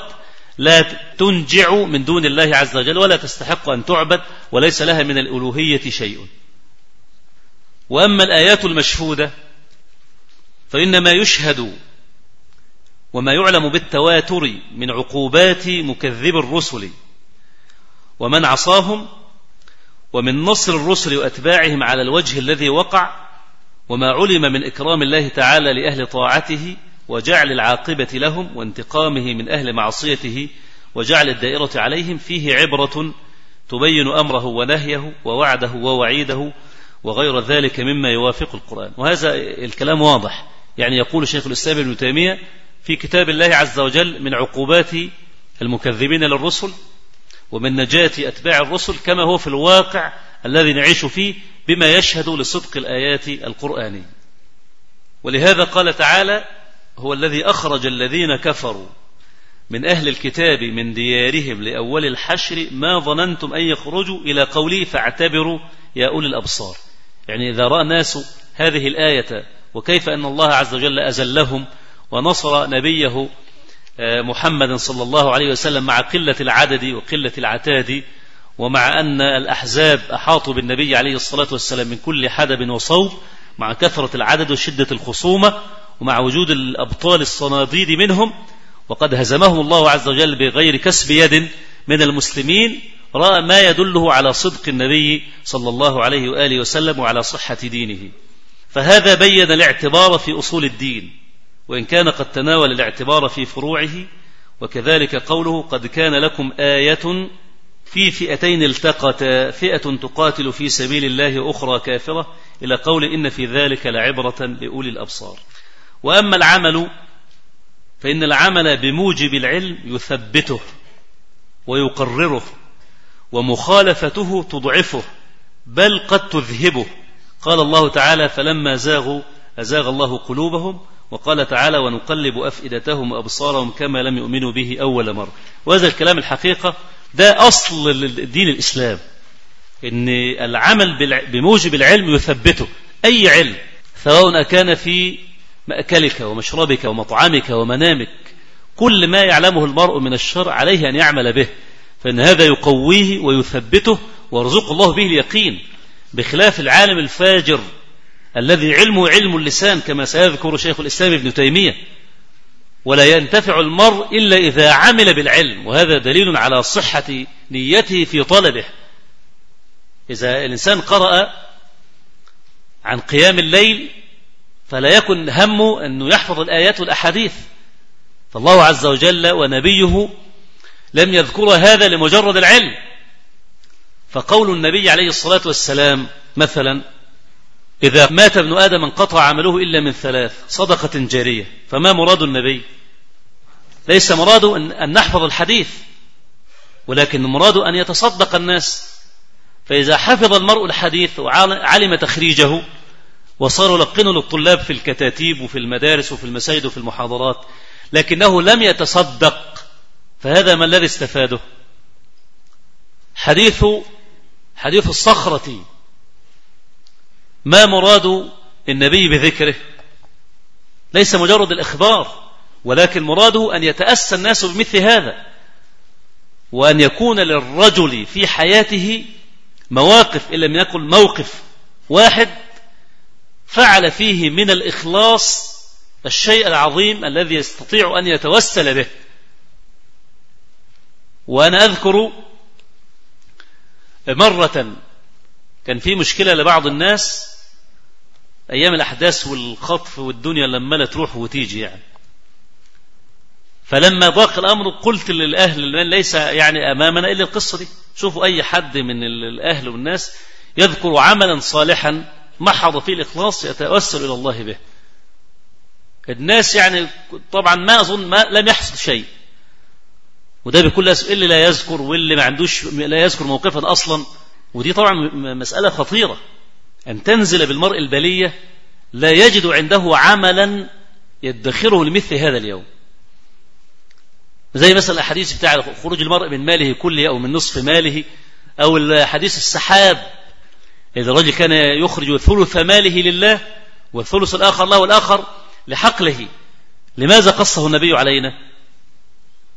[SPEAKER 1] لا تنجع من دون الله عز وجل ولا تستحق أن تعبد وليس لها من الألوهية شيء. وأما الآيات المشهودة فإنما يشهد وما يعلم بالتواتر من عقوبات مكذب الرسل. ومن عصاهم ومن نصر الرسل وأتباعهم على الوجه الذي وقع وما علم من إكرام الله تعالى لأهل طاعته وجعل العاقبة لهم وانتقامه من أهل معصيته وجعل الدائرة عليهم فيه عبرة تبين أمره ونهيه ووعده ووعيده وغير ذلك مما يوافق القرآن. وهذا الكلام واضح. يعني يقول شيخ الإسلام ابن تيمية في كتاب الله عز وجل من عقوبات المكذبين للرسل ومن نجاة أتباع الرسل كما هو في الواقع الذي نعيش فيه بما يشهد لصدق الآيات القرآنية. ولهذا قال تعالى هو الذي أخرج الذين كفروا من أهل الكتاب من ديارهم لأول الحشر ما ظننتم أن يخرجوا إلى قوله فاعتبروا يا أولي الأبصار. يعني إذا رأى الناس هذه الآية وكيف أن الله عز وجل أزلهم ونصر نبيه آه، محمد صلى الله عليه وسلم مع قلة العدد وقلة العتاد ومع أن الأحزاب أحاطوا بالنبي عليه الصلاة والسلام من كل حدب وصوب مع كثرة العدد وشدة الخصومة ومع وجود الأبطال الصناديد منهم وقد هزمهم الله عز وجل بغير كسب يد من المسلمين رأى ما يدله على صدق النبي صلى الله عليه وآله وسلم وعلى صحة دينه. فهذا بين الاعتبار في أصول الدين. وإن كان قد تناول الاعتبار في فروعه وكذلك قوله قد كان لكم آية في فئتين التقتا فئة تقاتل في سبيل الله أخرى كافرة إلى قول إن في ذلك لعبرة لأولي الأبصار. وأما العمل فإن العمل بموجب العلم يثبته ويقرره ومخالفته تضعفه بل قد تذهبه. قال الله تعالى فلما زاغوا أزاغ الله قلوبهم وقال تعالى ونقلب أفئدتهم وأبصارهم كما لم يؤمنوا به أول مرة. وهذا الكلام الحقيقة ده أصل دين الإسلام إن العمل بموجب العلم يثبته أي علم سواء كان في مأكلك ومشربك ومطعمك ومنامك كل ما يعلمه المرء من الشرع عليه أن يعمل به فإن هذا يقويه ويثبته ويرزق الله به اليقين بخلاف العالم الفاجر الذي علمه علم اللسان كما سيذكر شيخ الإسلام ابن تيمية. ولا ينتفع المرء إلا إذا عمل بالعلم وهذا دليل على صحة نيته في طلبه. إذا الإنسان قرأ عن قيام الليل فلا يكن همه أنه يحفظ الآيات والأحاديث. فالله عز وجل ونبيه لم يذكر هذا لمجرد العلم. فقول النبي عليه الصلاة والسلام مثلا إذا مات ابن آدم انقطع عمله إلا من ثلاث صدقة جارية فما مراد النبي؟ ليس مراده أن نحفظ الحديث ولكن مراده أن يتصدق الناس. فإذا حفظ المرء الحديث وعلم تخريجه وصار يلقنه للطلاب في الكتاتيب وفي المدارس وفي المساجد وفي المحاضرات لكنه لم يتصدق فهذا ما الذي استفاده؟ حديث حديث الصخرة ما مراد النبي بذكره. ليس مجرد الإخبار ولكن مراده أن يتأسى الناس بمثل هذا وأن يكون للرجل في حياته مواقف إن لم يكن موقف واحد فعل فيه من الإخلاص الشيء العظيم الذي يستطيع أن يتوسل به. وأنا أذكر مرة كان في مشكلة لبعض الناس أيام الأحداث والخطف والدنيا لما تروح وتيجي يعني. فلما ضاق الأمر قلت للأهل ليس يعني أمامنا إلا القصة دي. شوفوا أي حد من الأهل والناس يذكر عملا صالحا محض فيه الإخلاص يتوسل إلى الله به. الناس يعني طبعا ما أظن ما لم يحصل شيء. وده بكل اللي لا يذكر واللي ما عندوش لا يذكر موقفا أصلا. ودي طبعا مسألة خطيرة. أن تنزل بالمرء البلية لا يجد عنده عملا يدخره لمثل هذا اليوم. زي مثلا الحديث بتاع خروج المرء من ماله كله أو من نصف ماله أو الحديث السحاب إذا الرجل كان يخرج ثلث ماله لله والثلث الآخر له والآخر لحقله. لماذا قصه النبي علينا؟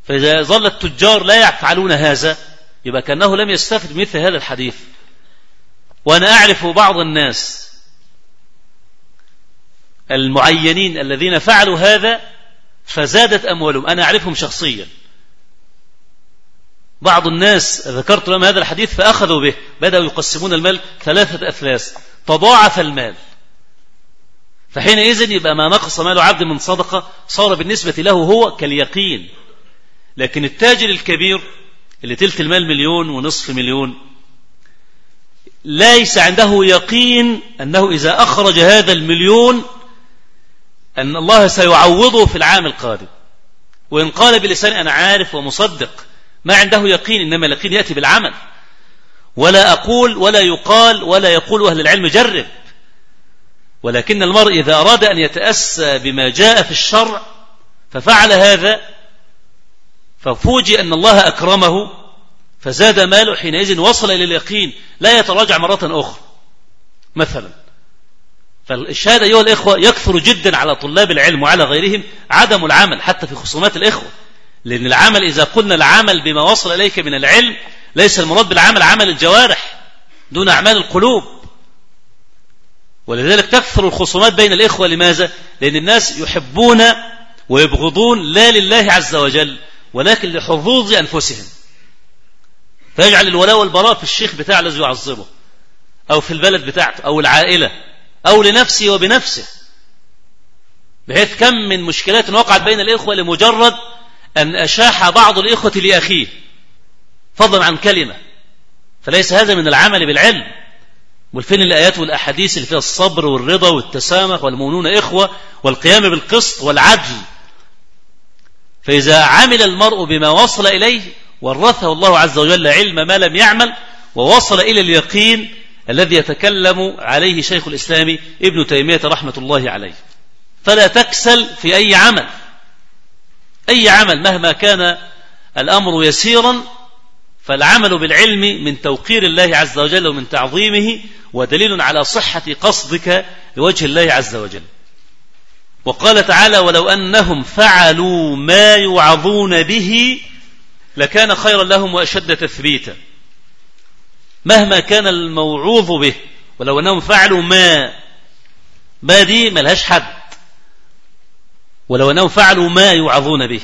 [SPEAKER 1] فإذا ظل التجار لا يفعلون هذا يبقى كأنه لم يستفد مثل هذا الحديث. وأنا أعرف بعض الناس المعينين الذين فعلوا هذا فزادت أموالهم. أنا أعرفهم شخصيا. بعض الناس ذكرت لهم هذا الحديث فأخذوا به. بدأوا يقسمون المال ثلاثة أثلاث. تضاعف المال. فحينئذ يبقى ما نقص مال عبد من صدقة صار بالنسبة له هو كاليقين. لكن التاجر الكبير اللي تلت المال مليون ونصف مليون. ليس عنده يقين أنه إذا أخرج هذا المليون أن الله سيعوضه في العام القادم. وإن قال بلسان أنا عارف ومصدق ما عنده يقين إنما اليقين يأتي بالعمل. ولا أقول ولا يقال ولا يقول أهل العلم جرب. ولكن المرء إذا أراد أن يتأسى بما جاء في الشرع ففعل هذا ففوجئ أن الله أكرمه فزاد ماله حينئذ وصل إلى اليقين لا يتراجع مرة أخرى. مثلا فالشهادة أيها الإخوة يكثر جدا على طلاب العلم وعلى غيرهم عدم العمل حتى في خصومات الإخوة. لأن العمل إذا قلنا العمل بما وصل إليك من العلم ليس المراد بالعمل عمل الجوارح دون أعمال القلوب. ولذلك تكثر الخصومات بين الإخوة لماذا؟ لأن الناس يحبون ويبغضون لا لله عز وجل. ولكن لحظوظ أنفسهم. فيجعل الولاء والبراء في الشيخ بتاع الذي يعظمه أو في البلد بتاعته أو العائلة أو لنفسه وبنفسه. بحيث كم من مشكلات وقعت بين الإخوة لمجرد أن أشاح بعض الإخوة لأخيه. فضلا عن كلمة. فليس هذا من العمل بالعلم. والفين الآيات والأحاديث اللي فيها الصبر والرضا والتسامح والمؤمنون إخوة والقيام بالقسط والعدل؟ فإذا عمل المرء بما وصل إليه ورثه الله عز وجل علم ما لم يعمل ووصل إلى اليقين الذي يتكلم عليه شيخ الإسلام ابن تيمية رحمة الله عليه. فلا تكسل في أي عمل. أي عمل مهما كان الأمر يسيرا فالعمل بالعلم من توقير الله عز وجل ومن تعظيمه ودليل على صحة قصدك لوجه الله عز وجل. وقال تعالى ولو أنهم فعلوا ما يوعظون به لكان خيرا لهم وأشد تثبيتا. مهما كان الموعوظ به ولو أنهم فعلوا ما ما دي ملهاش حد. ولو أنهم فعلوا ما يوعظون به.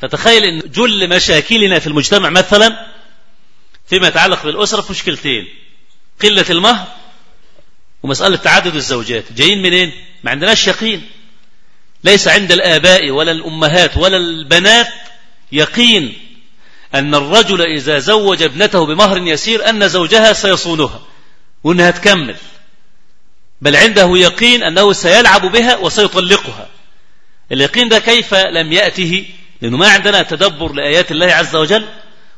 [SPEAKER 1] فتخيل أن جل مشاكلنا في المجتمع مثلا فيما يتعلق بالأسرة في مشكلتين قلة المهر ومسألة تعدد الزوجات. جايين منين؟ ما عندناش يقين. ليس عند الآباء ولا الأمهات ولا البنات يقين أن الرجل إذا زوج ابنته بمهر يسير أن زوجها سيصونها. وأنها تكمل بل عنده يقين أنه سيلعب بها وسيطلقها. اليقين ده كيف لم يأته؟ لأنه ما عندنا تدبر لآيات الله عز وجل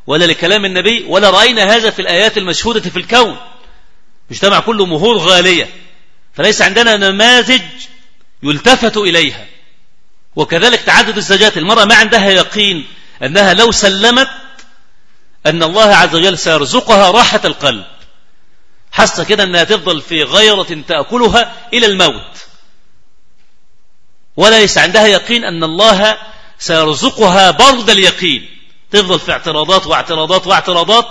[SPEAKER 1] ولا لكلام النبي ولا رأينا هذا في الآيات المشهودة في الكون. مجتمع كله مهور غالية. فليس عندنا نماذج يلتفت إليها. وكذلك تعدد الزوجات المرأة ما عندها يقين أنها لو سلمت أن الله عز وجل سيرزقها راحة القلب. حاسة كده أنها تفضل في غيرة تأكلها إلى الموت. وليس عندها يقين أن الله سيرزقها برد اليقين. تفضل في اعتراضات واعتراضات واعتراضات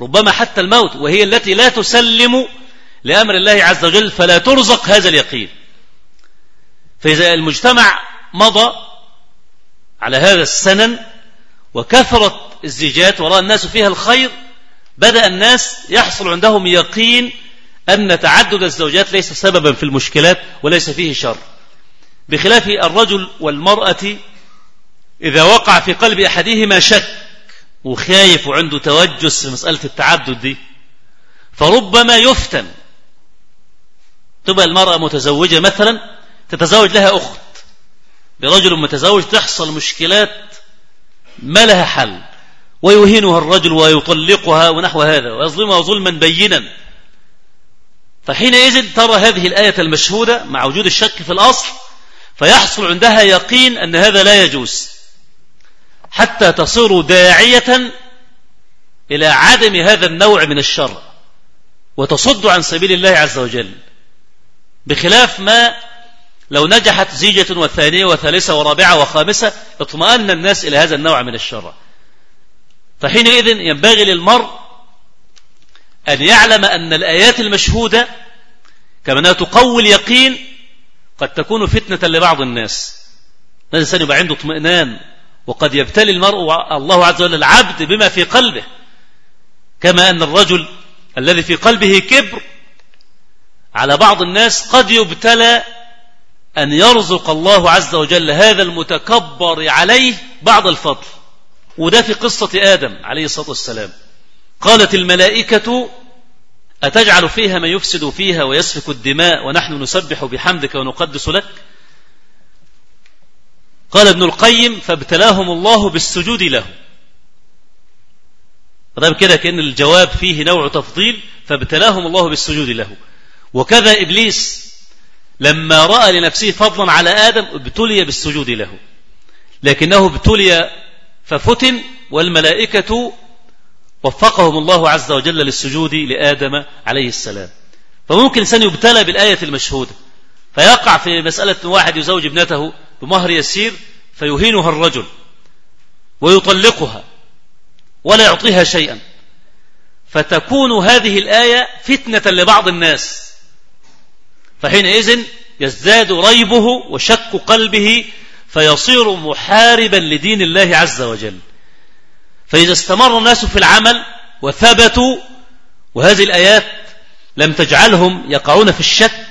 [SPEAKER 1] ربما حتى الموت وهي التي لا تسلم لأمر الله عز وجل فلا ترزق هذا اليقين. فإذا المجتمع مضى على هذا السنن وكثرت الزيجات ورأى الناس فيها الخير بدأ الناس يحصل عندهم يقين أن تعدد الزوجات ليس سببا في المشكلات وليس فيه شر. بخلاف الرجل والمرأة إذا وقع في قلب أحدهما شك وخايف وعنده توجس في مسألة التعدد دي فربما يفتن. تبقى المرأة متزوجة مثلا تتزوج لها أخت. برجل متزوج تحصل مشكلات ما لها حل ويهينها الرجل ويطلقها ونحو هذا ويظلمها ظلما بينا. فحينئذ ترى هذه الآية المشهودة مع وجود الشك في الأصل فيحصل عندها يقين أن هذا لا يجوز حتى تصير داعية إلى عدم هذا النوع من الشر وتصد عن سبيل الله عز وجل بخلاف ما لو نجحت زيجة وثانية وثالثة ورابعة وخامسة اطمأن الناس إلى هذا النوع من الشر. فحينئذ ينبغي للمرء أن يعلم أن الآيات المشهودة كما أنها تقوي اليقين قد تكون فتنة لبعض الناس. الإنسان يبقى عنده اطمئنان وقد يبتلي المرء الله عز وجل العبد بما في قلبه. كما أن الرجل الذي في قلبه كبر على بعض الناس قد يبتلى أن يرزق الله عز وجل هذا المتكبر عليه بعض الفضل. وده في قصة آدم عليه الصلاة والسلام. قالت الملائكة أتجعل فيها من يفسد فيها ويسفك الدماء ونحن نسبح بحمدك ونقدس لك؟ قال ابن القيم فابتلاهم الله بالسجود له. طيب كده كأن الجواب فيه نوع تفضيل فابتلاهم الله بالسجود له. وكذا إبليس لما رأى لنفسه فضلا على آدم ابتلي بالسجود له. لكنه ابتلي ففتن والملائكة وفقهم الله عز وجل للسجود لآدم عليه السلام. فممكن إنسان يبتلى بالآية المشهودة. فيقع في مسألة واحد يزوج ابنته بمهر يسير فيهينها الرجل ويطلقها ولا يعطيها شيئا. فتكون هذه الآية فتنة لبعض الناس. فحينئذ يزداد ريبه وشك قلبه فيصير محاربا لدين الله عز وجل. فإذا استمر الناس في العمل وثبتوا وهذه الآيات لم تجعلهم يقعون في الشك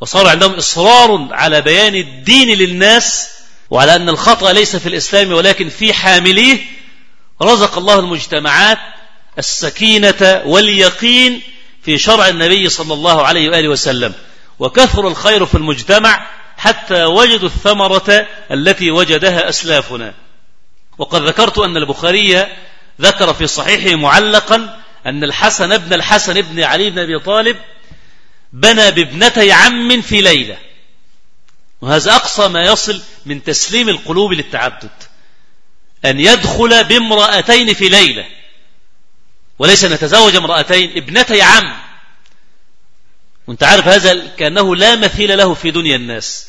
[SPEAKER 1] وصار عندهم إصرار على بيان الدين للناس وعلى أن الخطأ ليس في الإسلام ولكن في حامليه رزق الله المجتمعات السكينة واليقين في شرع النبي صلى الله عليه وآله وسلم. وكثر الخير في المجتمع حتى وجدوا الثمرة التي وجدها أسلافنا. وقد ذكرت أن البخاري ذكر في صحيحه معلقا أن الحسن بن الحسن بن علي بن أبي طالب بنى بابنتي عم في ليلة. وهذا أقصى ما يصل من تسليم القلوب للتعدد. أن يدخل بامرأتين في ليلة. وليس أن يتزوج امرأتين ابنتي عم. وانت عارف هذا كأنه لا مثيل له في دنيا الناس.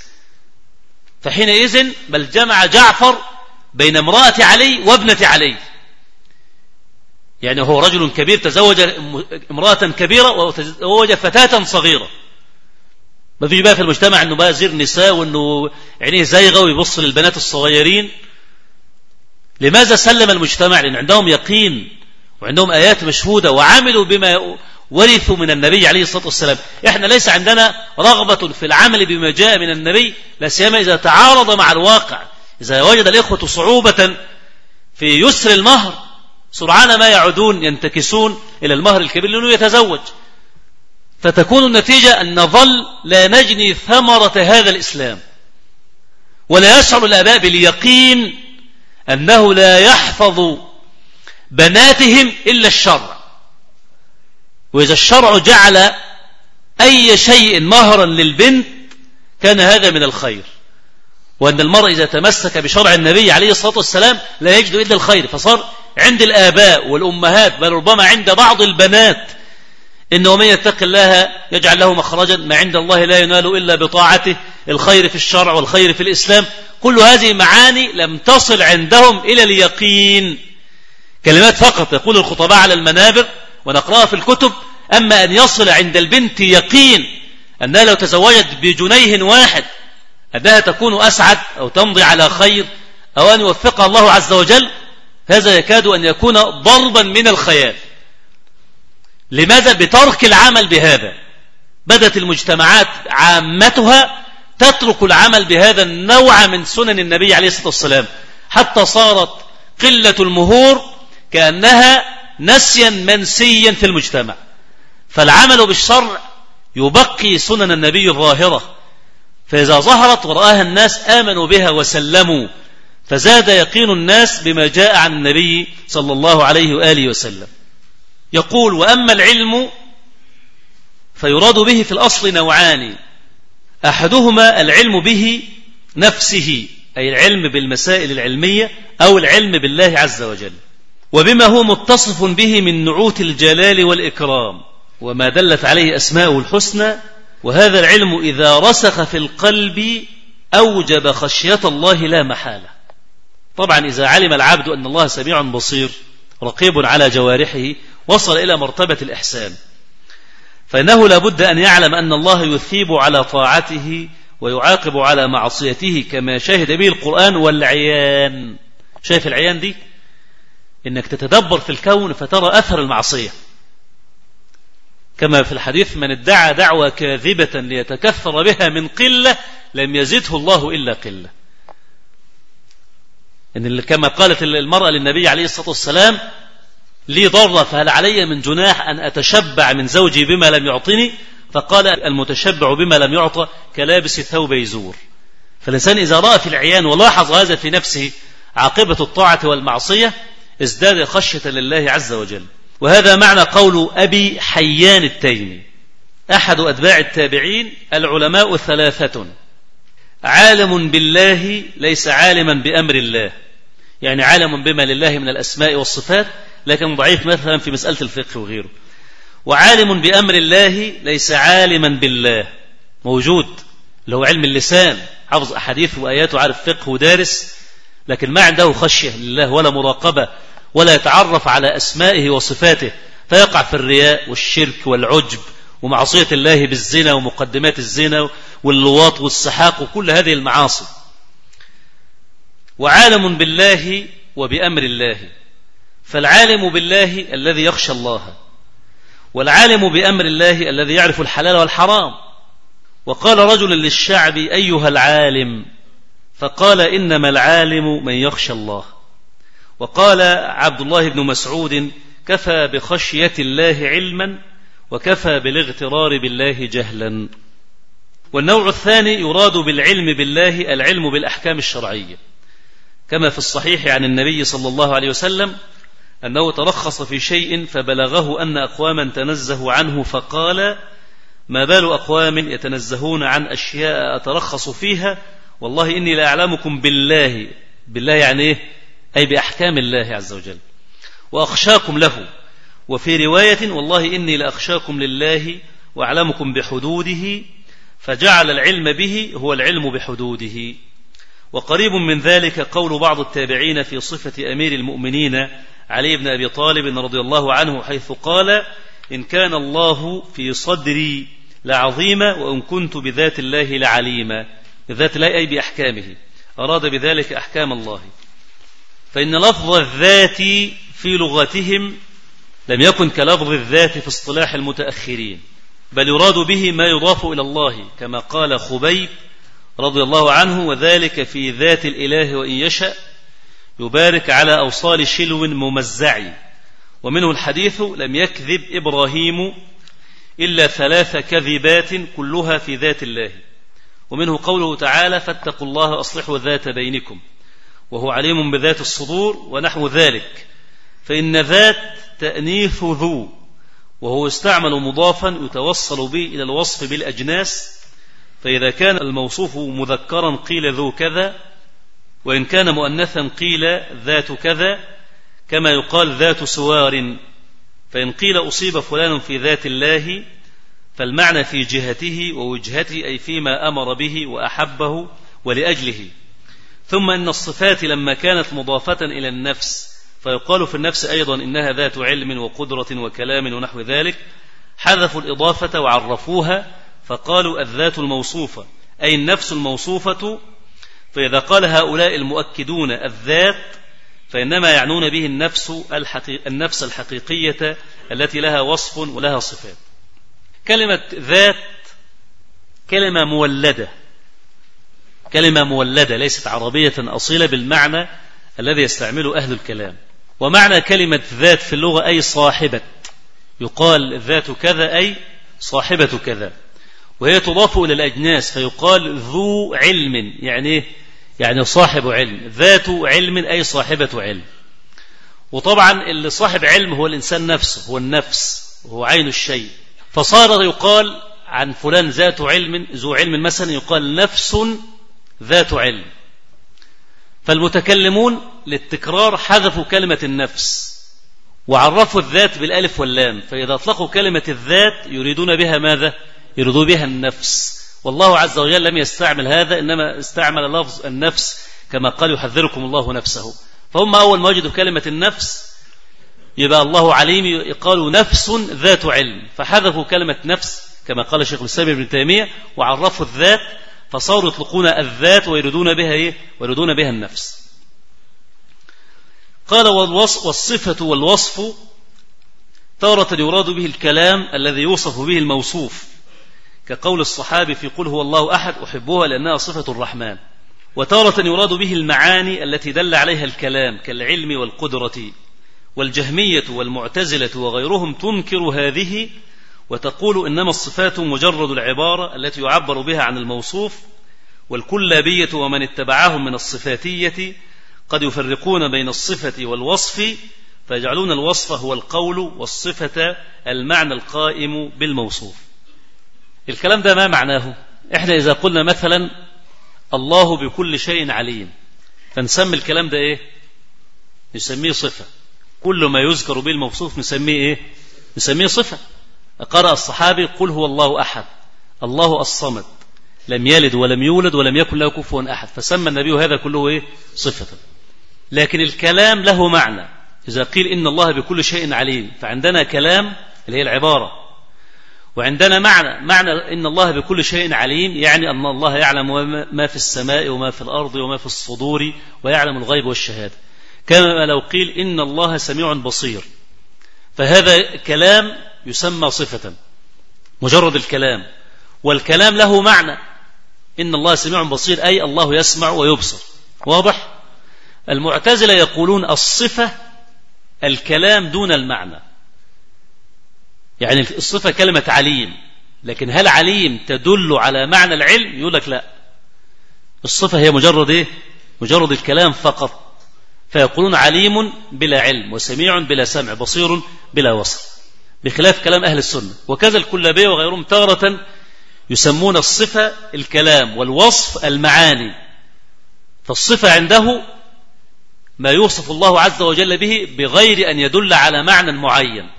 [SPEAKER 1] فحينئذ بل جمع جعفر بين امرأة علي وابنة علي. يعني هو رجل كبير تزوج امرأة كبيرة وتزوج فتاة صغيرة. ما فيش بقى في المجتمع إنه بقى زير نساء وإنه عينيه زايغة ويبص للبنات الصغيرين. لماذا سلم المجتمع؟ لأن عندهم يقين وعندهم آيات مشهودة وعملوا بما ورثوا من النبي عليه الصلاة والسلام. إحنا ليس عندنا رغبة في العمل بما جاء من النبي لا سيما إذا تعارض مع الواقع. إذا وجد الإخوة صعوبة في يسر المهر سرعان ما يعودون ينتكسون إلى المهر الكبير لأنه يتزوج. فتكون النتيجة أن نظل لا نجني ثمرة هذا الإسلام. ولا يشعر الآباء باليقين أنه لا يحفظ بناتهم إلا الشرع وإذا الشرع جعل أي شيء مهرا للبنت كان هذا من الخير. وأن المرء إذا تمسك بشرع النبي عليه الصلاة والسلام لا يجد إلا الخير. فصار عند الآباء والأمهات بل ربما عند بعض البنات إنه من يتق الله يجعل له مخرجا ما عند الله لا ينال إلا بطاعته. الخير في الشرع والخير في الإسلام. كل هذه معاني لم تصل عندهم إلى اليقين. كلمات فقط يقول الخطباء على المنابر. ونقرأها في الكتب أما أن يصل عند البنت يقين أنها لو تزوجت بجنيه واحد أنها تكون أسعد أو تمضي على خير أو أن يوفقها الله عز وجل هذا يكاد أن يكون ضربا من الخيال. لماذا بترك العمل بهذا؟ بدت المجتمعات عامتها تترك العمل بهذا النوع من سنن النبي عليه الصلاة والسلام حتى صارت قلة المهور كأنها نسيا منسيا في المجتمع. فالعمل بالشرع يبقي سنن النبي الظاهرة. فإذا ظهرت ورآها الناس آمنوا بها وسلموا فزاد يقين الناس بما جاء عن النبي صلى الله عليه وآله وسلم. يقول وأما العلم فيراد به في الأصل نوعان. أحدهما العلم به نفسه أي العلم بالمسائل العلمية أو العلم بالله عز وجل. وبما هو متصف به من نعوت الجلال والإكرام. وما دلت عليه أسماءه الحسنى وهذا العلم إذا رسخ في القلب أوجب خشية الله لا محالة. طبعا إذا علم العبد أن الله سميع بصير رقيب على جوارحه وصل إلى مرتبة الإحسان. فإنه لابد أن يعلم أن الله يثيب على طاعته ويعاقب على معصيته كما شهد به القرآن والعيان. شايف العيان دي؟ إنك تتدبر في الكون فترى أثر المعصية. كما في الحديث من ادعى دعوة كاذبة ليتكثر بها من قلة لم يزده الله إلا قلة. إن كما قالت المرأة للنبي عليه الصلاة والسلام لي ضرة فهل علي من جناح أن أتشبع من زوجي بما لم يعطني؟ فقال المتشبع بما لم يعطى كلابس ثوب يزور. فالإنسان إذا رأى في العيان ولاحظ هذا في نفسه عاقبة الطاعة والمعصية ازداد خشية لله عز وجل. وهذا معنى قول أبي حيان التيمي. أحد أتباع التابعين العلماء ثلاثة. عالم بالله ليس عالما بأمر الله. يعني عالم بما لله من الأسماء والصفات لكن ضعيف مثلا في مسألة الفقه وغيره. وعالم بأمر الله ليس عالما بالله. موجود اللي هو علم اللسان حافظ أحاديث وآيات وعارف فقه ودارس. لكن ما عنده خشية لله ولا مراقبة ولا يتعرف على أسمائه وصفاته فيقع في الرياء والشرك والعجب ومعصية الله بالزنا ومقدمات الزنا واللواط والسحاق وكل هذه المعاصي. وعالم بالله وبأمر الله فالعالم بالله الذي يخشى الله والعالم بأمر الله الذي يعرف الحلال والحرام. وقال رجل للشعب أيها العالم فقال إنما العالم من يخشى الله. وقال عبد الله بن مسعود كفى بخشية الله علما وكفى بالاغترار بالله جهلا. والنوع الثاني يراد بالعلم بالله العلم بالأحكام الشرعية. كما في الصحيح عن النبي صلى الله عليه وسلم أنه ترخص في شيء فبلغه أن أقواما تنزه عنه فقال ما بال أقوام يتنزهون عن أشياء أترخص فيها والله إني لأعلمكم بالله. بالله يعني إيه؟ أي بأحكام الله عز وجل. وأخشاكم له. وفي رواية والله إني لأخشاكم لله وأعلمكم بحدوده فجعل العلم به هو العلم بحدوده. وقريب من ذلك قول بعض التابعين في صفة أمير المؤمنين علي بن أبي طالب رضي الله عنه حيث قال إن كان الله في صدري لعظيما وإن كنت بذات الله لعليما بذات الله أي بأحكامه. أراد بذلك أحكام الله. فإن لفظ الذات في لغتهم لم يكن كلفظ الذات في اصطلاح المتأخرين بل يراد به ما يضاف إلى الله كما قال خبيب رضي الله عنه وذلك في ذات الإله وإن يشأ يبارك على أوصال شلو ممزع ومنه الحديث لم يكذب إبراهيم إلا ثلاث كذبات كلها في ذات الله ومنه قوله تعالى فاتقوا الله أصلحوا ذات بينكم وهو عليم بذات الصدور ونحو ذلك. فإن ذات تأنيث ذو وهو يستعمل مضافا يتوصل به إلى الوصف بالأجناس فإذا كان الموصوف مذكرا قيل ذو كذا وإن كان مؤنثا قيل ذات كذا كما يقال ذات سوار فإن قيل أصيب فلان في ذات الله فالمعنى في جهته ووجهته أي فيما أمر به وأحبه ولأجله. ثم إن الصفات لما كانت مضافة إلى النفس فيقال في النفس أيضا إنها ذات علم وقدرة وكلام ونحو ذلك حذفوا الإضافة وعرفوها فقالوا الذات الموصوفة أي النفس الموصوفة. فإذا قال هؤلاء المؤكدون الذات فإنما يعنون به النفس النفس الحقيقية التي لها وصف ولها صفات. كلمة ذات كلمة مولدة. كلمة مولدة ليست عربية أصيلة بالمعنى الذي يستعمله أهل الكلام. ومعنى كلمة ذات في اللغة أي صاحبة. يقال ذات كذا أي صاحبة كذا. وهي تضاف إلى الأجناس فيقال ذو علم. يعني إيه؟ يعني صاحب علم. ذات علم أي صاحبة علم. وطبعا اللي صاحب علم هو الإنسان نفسه هو النفس هو عين الشيء. فصار يقال عن فلان ذات علم ذو علم مثلا يقال نفس ذات علم. فالمتكلمون للتكرار حذفوا كلمة النفس وعرفوا الذات بالألف واللام فإذا أطلقوا كلمة الذات يريدون بها ماذا؟ يريدون بها النفس. والله عز وجل لم يستعمل هذا إنما استعمل لفظ النفس كما قال يحذركم الله نفسه. فهم أول ما وجدوا كلمة النفس يبقى الله عليم قالوا نفس ذات علم. فحذفوا كلمة نفس كما قال شيخ الإسلام ابن تيمية وعرفوا الذات فصاروا يطلقون الذات ويريدون بها إيه؟ ويريدون بها النفس. قال والصفة والوصف تارة يراد به الكلام الذي يوصف به الموصوف كقول الصحابي في قل هو الله أحد أحبها لأنها صفة الرحمن. وتارة يراد به المعاني التي دل عليها الكلام كالعلم والقدرة. والجهمية والمعتزلة وغيرهم تنكر هذه وتقول إنما الصفات مجرد العبارة التي يعبر بها عن الموصوف والكلابية ومن اتبعهم من الصفاتية قد يفرقون بين الصفة والوصف فيجعلون الوصف هو القول والصفة المعنى القائم بالموصوف. الكلام ده ما معناه؟ إحنا إذا قلنا مثلا الله بكل شيء عليم فنسمي الكلام ده إيه؟ نسميه صفة. كل ما يذكر به الموصوف نسميه إيه؟ نسميه صفة. قرأ الصحابي قل هو الله أحد. الله الصمد. لم يلد ولم يولد ولم يكن له كفوا أحد. فسمى النبي هذا كله إيه؟ صفة. لكن الكلام له معنى. إذا قيل إن الله بكل شيء عليم فعندنا كلام اللي هي العبارة. وعندنا معنى. معنى إن الله بكل شيء عليم يعني أن الله يعلم ما في السماء وما في الأرض وما في الصدور ويعلم الغيب والشهادة. كما لو قيل إن الله سميع بصير. فهذا كلام يسمى صفة مجرد الكلام. والكلام له معنى. إن الله سميع بصير أي الله يسمع ويبصر. واضح؟ المعتزلة يقولون الصفة الكلام دون المعنى. يعني الصفة كلمة عليم. لكن هل عليم تدل على معنى العلم؟ يقول لك لا. الصفة هي مجرد إيه؟ مجرد الكلام فقط. فيقولون عليم بلا علم وسميع بلا سمع بصير بلا وصف بخلاف كلام أهل السنة وكذا الكلابية وغيرهم تارة يسمون الصفة الكلام والوصف المعاني فالصفة عنده ما يوصف الله عز وجل به بغير أن يدل على معنى معين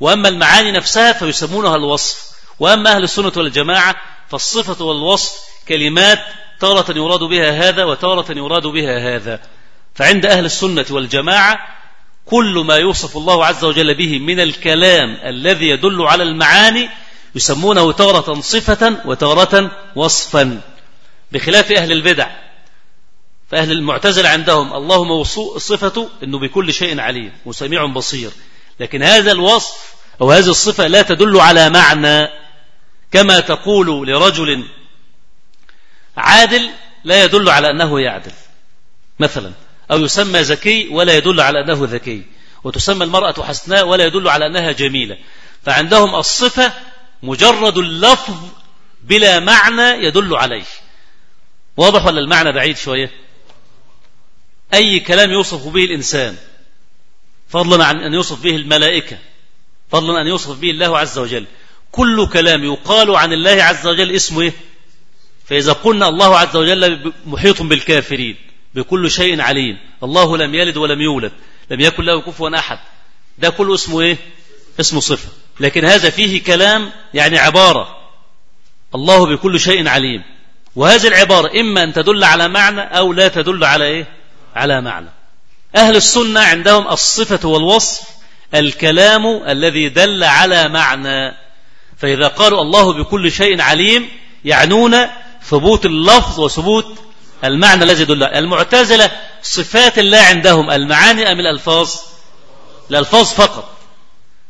[SPEAKER 1] وأما المعاني نفسها فيسمونها الوصف وأما أهل السنة والجماعة فالصفة والوصف كلمات تارة يراد بها هذا وتارة يراد بها هذا فعند أهل السنة والجماعة كل ما يوصف الله عز وجل به من الكلام الذي يدل على المعاني يسمونه تارة صفة وتارة وصفا بخلاف أهل البدع. فأهل المعتزلة عندهم الله صفته أنه بكل شيء عليم وسميع بصير. لكن هذا الوصف أو هذه الصفة لا تدل على معنى كما تقول لرجل عادل لا يدل على أنه يعدل. مثلا أو يسمى ذكي ولا يدل على أنه ذكي. وتسمى المرأة حسناء ولا يدل على أنها جميلة. فعندهم الصفة مجرد اللفظ بلا معنى يدل عليه. واضح ولا المعنى بعيد شوية؟ أي كلام يوصف به الإنسان. فضلا عن أن يوصف به الملائكة. فضلا أن يوصف به الله عز وجل. كل كلام يقال عن الله عز وجل اسمه إيه؟ فإذا قلنا الله عز وجل محيط بالكافرين. بكل شيء عليم الله لم يلد ولم يولد. لم يكن له كفوا أحد. ده كله اسمه إيه؟ اسمه صفة. لكن هذا فيه كلام يعني عبارة. الله بكل شيء عليم. وهذه العبارة إما أن تدل على معنى أو لا تدل على إيه؟ على معنى. أهل السنة عندهم الصفة والوصف الكلام الذي دل على معنى. فإذا قالوا الله بكل شيء عليم يعنون ثبوت اللفظ وثبوت المعنى الذي يدل المعتزلة صفات الله عندهم المعاني أم الألفاظ؟ الألفاظ فقط.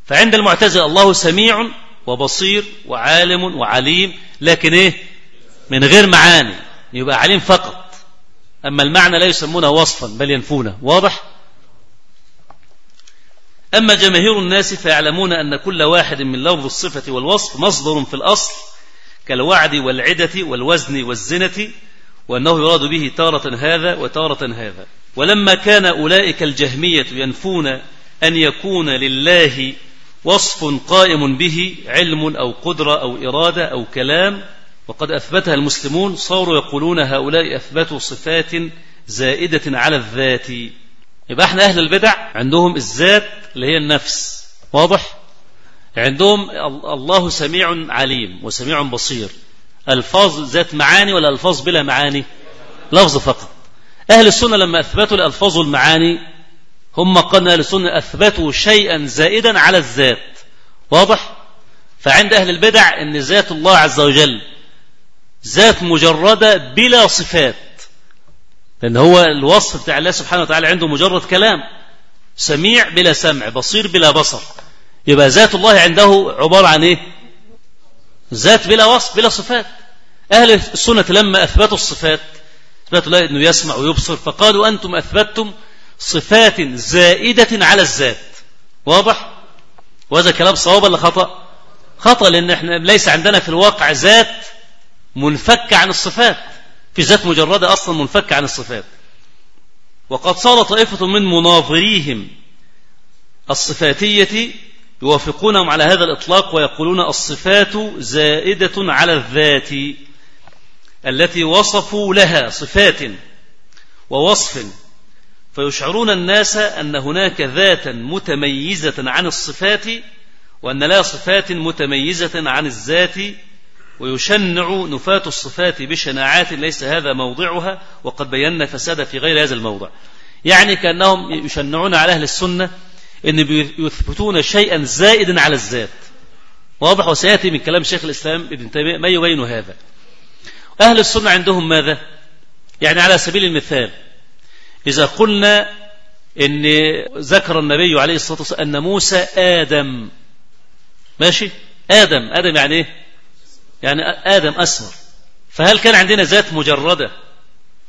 [SPEAKER 1] فعند المعتزلة الله سميع وبصير وعالم وعليم لكن إيه؟ من غير معاني يبقى عليم فقط. أما المعنى لا يسمونه وصفا بل ينفونه. واضح؟ أما جماهير الناس فيعلمون أن كل واحد من لفظ الصفة والوصف مصدر في الأصل كالوعد والعدة والوزن والزنة وأنه يراد به تارة هذا وتارة هذا. ولما كان أولئك الجهمية ينفون أن يكون لله وصف قائم به علم أو قدرة أو إرادة أو كلام وقد أثبتها المسلمون صاروا يقولون هؤلاء أثبتوا صفات زائدة على الذات. يبقى إحنا أهل البدع عندهم الذات اللي هي النفس. واضح؟ عندهم الله سميع عليم وسميع بصير. ألفاظ ذات معاني ولا ألفاظ بلا معاني؟ لفظ فقط. أهل السنة لما أثبتوا الألفاظ والمعاني هم قلنا أهل السنة أثبتوا شيئا زائدا على الذات. واضح؟ فعند أهل البدع أن ذات الله عز وجل ذات مجردة بلا صفات. لأن هو الوصف بتاع الله سبحانه وتعالى عنده مجرد كلام. سميع بلا سمع بصير بلا بصر. يبقى ذات الله عنده عبارة عن إيه؟ ذات بلا وصف بلا صفات. أهل السنة لما أثبتوا الصفات أثبتوا الله أنه يسمع ويبصر. فقالوا أنتم أثبتتم صفات زائدة على الذات. واضح؟ وهذا كلام صواب ولا خطأ؟ خطأ لأن إحنا ليس عندنا في الواقع ذات منفكة عن الصفات. في ذات مجردة أصلا منفكة عن الصفات. وقد صار طائفة من مناظريهم الصفاتية يوافقونهم على هذا الإطلاق ويقولون الصفات زائدة على الذات التي وصفوا لها صفات ووصف. فيشعرون الناس أن هناك ذاتا متميزة عن الصفات وأن لا صفات متميزة عن الذات. ويشنع نفاة الصفات بشناعات ليس هذا موضعها وقد بينا فساد في غير هذا الموضع. يعني كأنهم يشنعون على أهل السنة أن يثبتون شيئا زائدا على الذات. واضح وسيأتي من كلام شيخ الإسلام ابن تيمية ما يبين هذا. أهل السنة عندهم ماذا؟ يعني على سبيل المثال إذا قلنا إن ذكر النبي عليه الصلاة والسلام أن موسى آدم. ماشي؟ آدم. آدم يعني إيه؟ يعني آدم أسمر. فهل كان عندنا ذات مجردة؟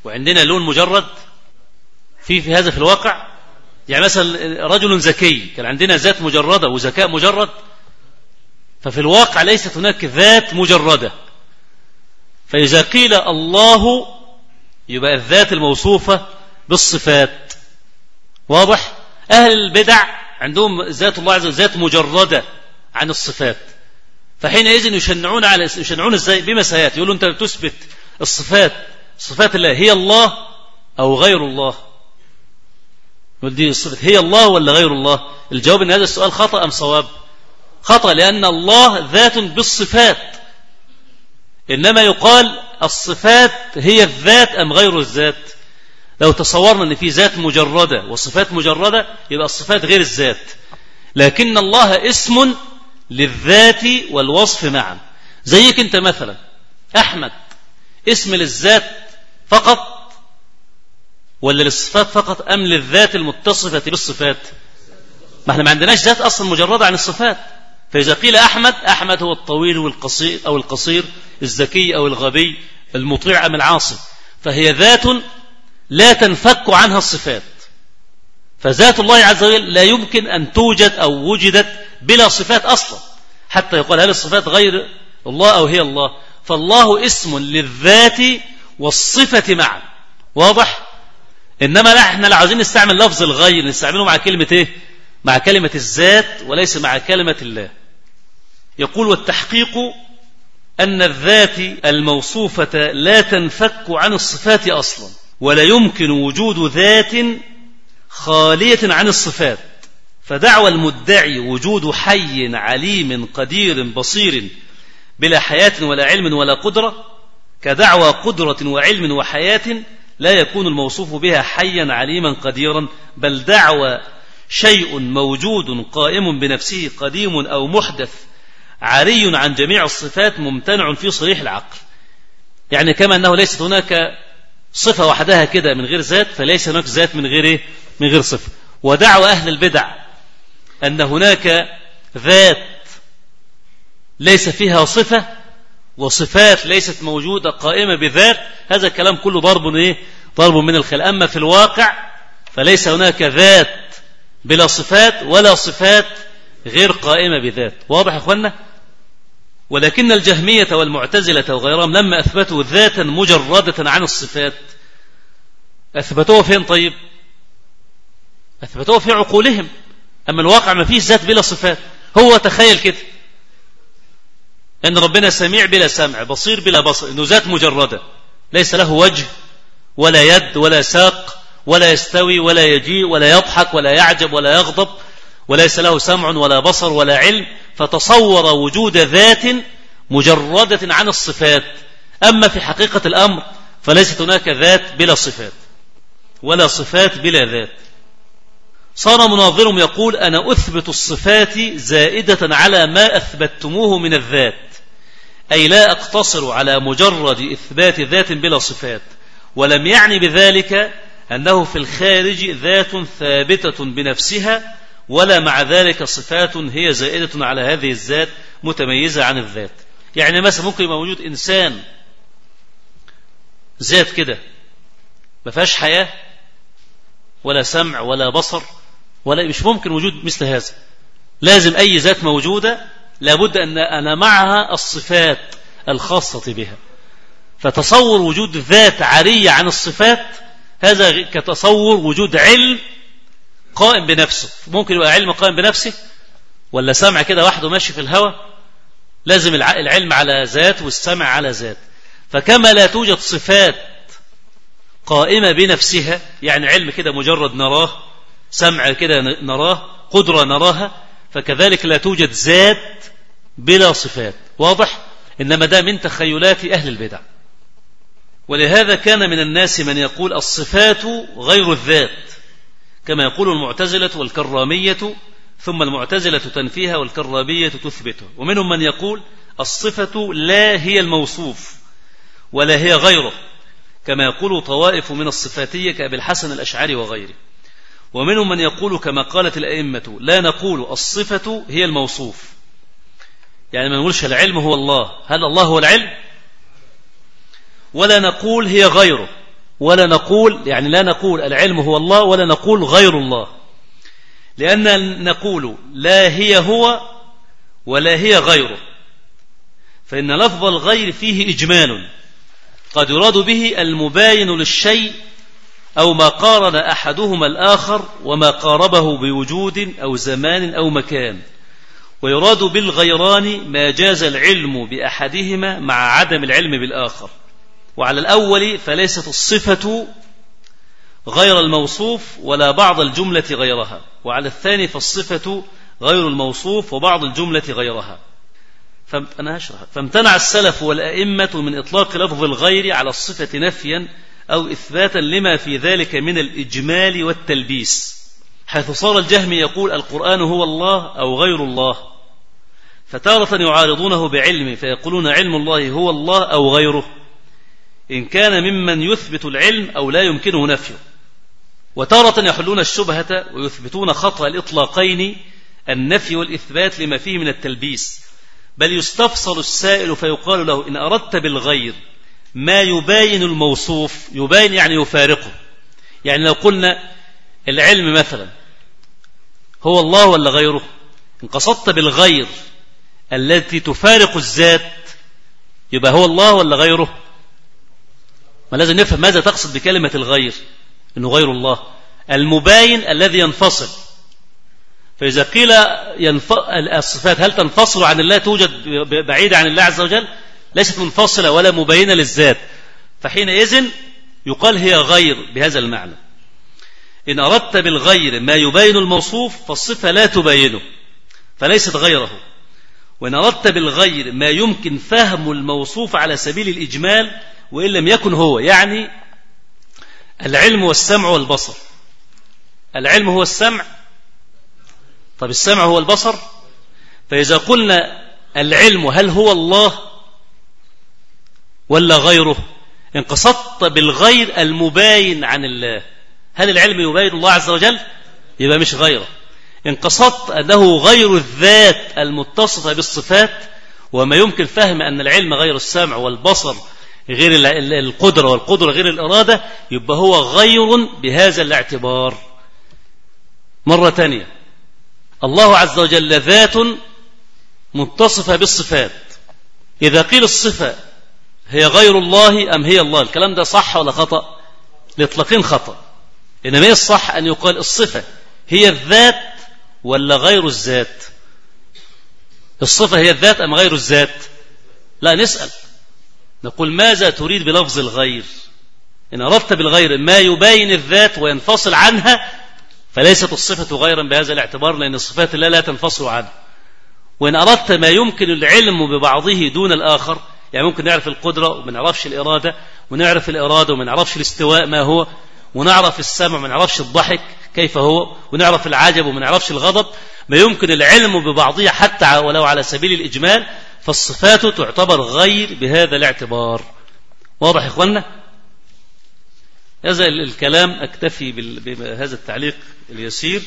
[SPEAKER 1] وعندنا لون مجرد في في هذا في الواقع؟ يعني مثلا رجل ذكي كان عندنا ذات مجردة وذكاء مجرد ففي الواقع ليست هناك ذات مجردة. فإذا قيل الله يبقى الذات الموصوفة بالصفات. واضح؟ أهل البدع عندهم ذات الله عز وجل ذات مجردة عن الصفات. فحينئذ يشنعون على يشنعون إزاي؟ بما سياتي يقولوا أنت تثبت الصفات صفات الله هي الله أو غير الله. يقول دي هي الله ولا غير الله؟ الجواب إن هذا السؤال خطأ أم صواب؟ خطأ لأن الله ذات بالصفات. إنما يقال الصفات هي الذات أم غير الذات؟ لو تصورنا إن في ذات مجردة وصفات مجردة يبقى الصفات غير الذات. لكن الله اسم للذات والوصف معا. زيك أنت مثلا أحمد اسم للذات فقط ولا للصفات فقط أم للذات المتصفة بالصفات؟ ما إحنا ما عندناش ذات أصلا مجردة عن الصفات. فإذا قيل أحمد أحمد هو الطويل والقصير أو القصير الذكي أو الغبي المطيع أم العاصي. فهي ذات لا تنفك عنها الصفات. فذات الله عز وجل لا يمكن أن توجد أو وجدت بلا صفات أصلا. حتى يقال هل الصفات غير الله أو هي الله؟ فالله اسم للذات والصفة معا. واضح؟ إنما إحنا لو عاوزين نستعمل لفظ الغير نستعمله مع كلمة إيه؟ مع كلمة الذات وليس مع كلمة الله. يقول والتحقيق أن الذات الموصوفة لا تنفك عن الصفات أصلا ولا يمكن وجود ذات خالية عن الصفات. فدعوى المدعي وجود حي عليم قدير بصير بلا حياة ولا علم ولا قدرة كدعوى قدرة وعلم وحياة لا يكون الموصوف بها حيا عليما قديرا بل دعوى شيء موجود قائم بنفسه قديم أو محدث عري عن جميع الصفات ممتنع في صريح العقل يعني كما أنه ليست هناك صفة وحدها كده من غير ذات فليس هناك ذات من غير إيه؟ من غير صفة ودعوى أهل البدع أن هناك ذات ليس فيها صفة وصفات ليست موجودة قائمة بذات هذا الكلام كله ضرب إيه؟ ضرب من الخل أما في الواقع فليس هناك ذات بلا صفات ولا صفات غير قائمة بذات. واضح يا أخوانا ولكن الجهمية والمعتزلة وغيرهم لما أثبتوا ذاتا مجردة عن الصفات أثبتوها فين طيب؟ أثبتوها في عقولهم. أما الواقع ما فيش ذات بلا صفات. هو تخيل كده. أن ربنا سميع بلا سمع بصير بلا بصر أنه ذات مجردة. ليس له وجه ولا يد ولا ساق ولا يستوي ولا يجيء ولا يضحك ولا يعجب ولا يغضب وليس له سمع ولا بصر ولا علم فتصور وجود ذات مجردة عن الصفات. أما في حقيقة الأمر فليست هناك ذات بلا صفات ولا صفات بلا ذات. صار مناظرهم يقول أنا أثبت الصفات زائدة على ما أثبتموه من الذات. أي لا أقتصر على مجرد إثبات ذات بلا صفات ولم يعني بذلك أنه في الخارج ذات ثابتة بنفسها ولا مع ذلك صفات هي زائدة على هذه الذات متميزة عن الذات. يعني مثلا ممكن يبقى موجود إنسان ذات كده ما فيهاش حياة ولا سمع ولا بصر ولا مش ممكن وجود مثل هذا. لازم أي ذات موجودة لابد أن أنا معها الصفات الخاصة بها. فتصور وجود ذات عارية عن الصفات هذا كتصور وجود علم قائم بنفسه. ممكن يبقى علم قائم بنفسه ولا سمع كده وحده ماشي في الهواء لازم العلم على ذات والسمع على ذات. فكما لا توجد صفات قائمة بنفسها يعني علم كده مجرد نراه سمع كده نراه قدرة نراها فكذلك لا توجد ذات بلا صفات. واضح؟ إنما ده من تخيلات أهل البدع. ولهذا كان من الناس من يقول الصفات غير الذات كما يقول المعتزلة والكرامية ثم المعتزلة تنفيها والكرامية تثبتها ومنهم من يقول الصفة لا هي الموصوف ولا هي غيره كما يقول طوائف من الصفاتية كأبي الحسن الأشعري وغيره. ومنهم من يقول كما قالت الأئمة لا نقول الصفة هي الموصوف. يعني ما نقولش العلم هو الله. هل الله هو العلم؟ ولا نقول هي غيره. ولا نقول يعني لا نقول العلم هو الله ولا نقول غير الله. لأن نقول لا هي هو ولا هي غيره. فإن لفظ الغير فيه إجمال. قد يراد به المباين للشيء أو ما قارن أحدهما الآخر وما قاربه بوجود أو زمان أو مكان. ويراد بالغيران ما جاز العلم بأحدهما مع عدم العلم بالآخر. وعلى الأول فليست الصفة غير الموصوف ولا بعض الجملة غيرها. وعلى الثاني فالصفة غير الموصوف وبعض الجملة غيرها. هشرح فامتنع السلف والأئمة من إطلاق لفظ الغير على الصفة نفيا أو إثباتا لما في ذلك من الإجمال والتلبيس حيث صار الجهم يقول القرآن هو الله أو غير الله. فتارة يعارضونه بعلم فيقولون علم الله هو الله أو غيره. إن كان ممن يثبت العلم أو لا يمكنه نفيه. وتارة يحلون الشبهة ويثبتون خطأ الإطلاقين النفي والإثبات لما فيه من التلبيس. بل يستفصل السائل فيقال له إن أردت بالغير. ما يباين الموصوف يباين يعني يفارقه. يعني لو قلنا العلم مثلا هو الله ولا غيره؟ إن قصدت بالغير التي تفارق الذات يبقى هو الله ولا غيره؟ ما لازم نفهم ماذا تقصد بكلمة الغير إنه غير الله. المباين الذي ينفصل. فإذا قيل ينف... الصفات هل تنفصل عن الله توجد بعيدة عن الله عز وجل؟ ليست منفصلة ولا مبينة للذات. فحينئذ يقال هي غير بهذا المعنى. إن أردت بالغير ما يبين الموصوف فالصفة لا تبينه فليست غيره. وإن أردت بالغير ما يمكن فهم الموصوف على سبيل الإجمال وإن لم يكن هو يعني العلم والسمع والبصر. العلم هو السمع طب السمع هو البصر؟ فإذا قلنا العلم هل هو الله ولا غيره. إن قصدت بالغير المباين عن الله. هل العلم يباين الله عز وجل؟ يبقى مش غيره. إن قصدت أنه غير الذات المتصفة بالصفات وما يمكن فهم أن العلم غير السمع والبصر غير القدرة والقدرة غير الإرادة يبقى هو غير بهذا الاعتبار. مرة ثانية الله عز وجل ذات متصفة بالصفات. إذا قيل الصفة هي غير الله أم هي الله؟ الكلام ده صح ولا خطأ؟ الإطلاقين خطأ. إنما هي الصح أن يقال الصفة هي الذات ولا غير الذات؟ الصفة هي الذات أم غير الذات؟ لا نسأل. نقول ماذا تريد بلفظ الغير؟ إن أردت بالغير ما يبين الذات وينفصل عنها فليست الصفة غيرا بهذا الاعتبار لأن الصفات الله لا تنفصل عنه وإن أردت ما يمكن العلم ببعضه دون الآخر يعني ممكن نعرف القدرة وما نعرفش الإرادة ونعرف الإرادة وما نعرفش الاستواء ما هو ونعرف السمع وما نعرفش الضحك كيف هو ونعرف العجب وما نعرفش الغضب. ما يمكن العلم ببعضها حتى ولو على سبيل الإجمال فالصفات تعتبر غير بهذا الاعتبار. واضح يا إخوانا هذا الكلام أكتفي بهذا التعليق اليسير.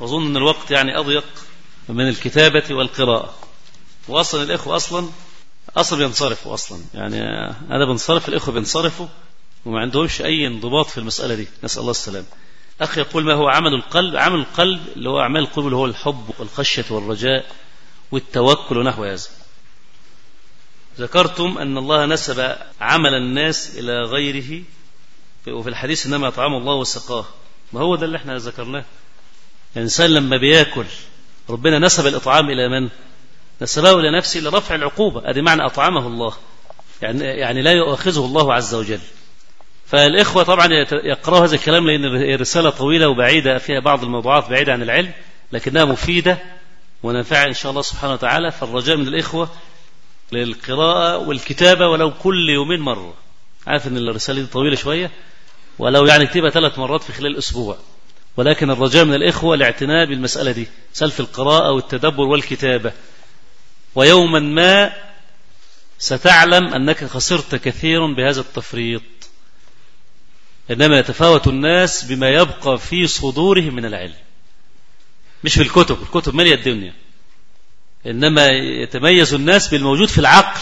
[SPEAKER 1] وأظن أن الوقت يعني أضيق من الكتابة والقراءة. وأصلا الإخوة أصلا؟ أصلا بينصرفوا أصلا. يعني أنا بنصرف الإخوة بينصرفوا وما عندهمش أي انضباط في المسألة دي. نسأل الله السلام أخي يقول ما هو عمل القلب؟ عمل القلب اللي هو أعمال القلب اللي هو الحب والخشية والرجاء والتوكل ونحو هذا. ذكرتم أن الله نسب عمل الناس إلى غيره وفي الحديث إنما أطعم الله وسقاه. ما هو ده اللي إحنا ذكرناه؟ الإنسان لما بيأكل ربنا نسب الإطعام إلى من؟ نسبه إلى نفسه لرفع العقوبة. هذه معنى أطعمه الله. يعني, يعني لا يؤاخذه الله عز وجل. فالإخوة طبعا يقرأوا هذا الكلام لأن الرسالة طويلة وبعيدة فيها بعض الموضوعات بعيدة عن العلم لكنها مفيدة ونافعة إن شاء الله سبحانه وتعالى. فالرجاء من الإخوة للقراءة والكتابة ولو كل يومين مرة. عارف أن الرسالة دي طويلة شوية؟ ولو يعني اكتبها ثلاث مرات في خلال أسبوع. ولكن الرجاء من الإخوة الاعتناء بالمسألة دي. سلف القراءة والتدبر والكتابة. ويوما ما ستعلم أنك خسرت كثير بهذا التفريط. إنما يتفاوت الناس بما يبقى في صدورهم من العلم. مش في الكتب الكتب مالية الدنيا. إنما يتميز الناس بالموجود في العقل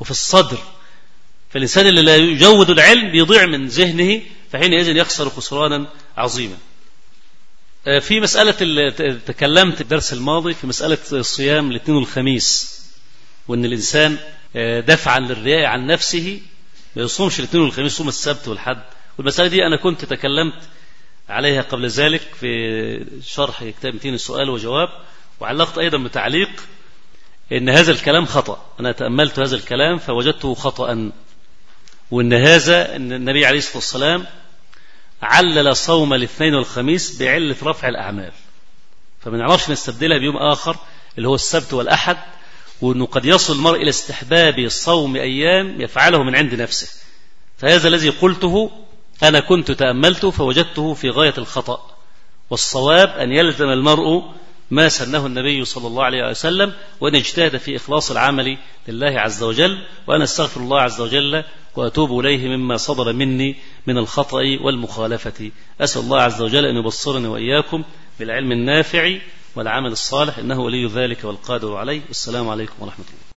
[SPEAKER 1] وفي الصدر. فالإنسان اللي لا يجود العلم بيضيع من ذهنه فحينئذ يخسر خسرانا عظيما. في مسألة تكلمت الدرس الماضي في مسألة الصيام الاثنين والخميس وأن الإنسان آه، دفعا للرياء عن نفسه ما يصومش الاثنين والخميس يصوم السبت والحد. والمسألة دي أنا كنت تكلمت عليها قبل ذلك في شرح كتاب 200 السؤال وجواب وعلقت أيضا بتعليق إن هذا الكلام خطأ. أنا تأملت هذا الكلام فوجدته خطأ وإن هذا إن النبي عليه الصلاة والسلام علل صوم الاثنين والخميس بعلة رفع الأعمال. فما نعرفش نستبدلها بيوم آخر اللي هو السبت والأحد وأنه قد يصل المرء إلى استحباب صوم أيام يفعله من عند نفسه. فهذا الذي قلته أنا كنت تأملته فوجدته في غاية الخطأ. والصواب أن يلزم المرء ما سنه النبي صلى الله عليه وسلم وأن يجتهد في إخلاص العمل لله عز وجل وأنا أستغفر الله عز وجل وأتوب إليه مما صدر مني من الخطأ والمخالفة. أسأل الله عز وجل أن يبصرني وإياكم بالعلم النافع والعمل الصالح إنه ولي ذلك والقادر عليه. السلام عليكم ورحمة الله.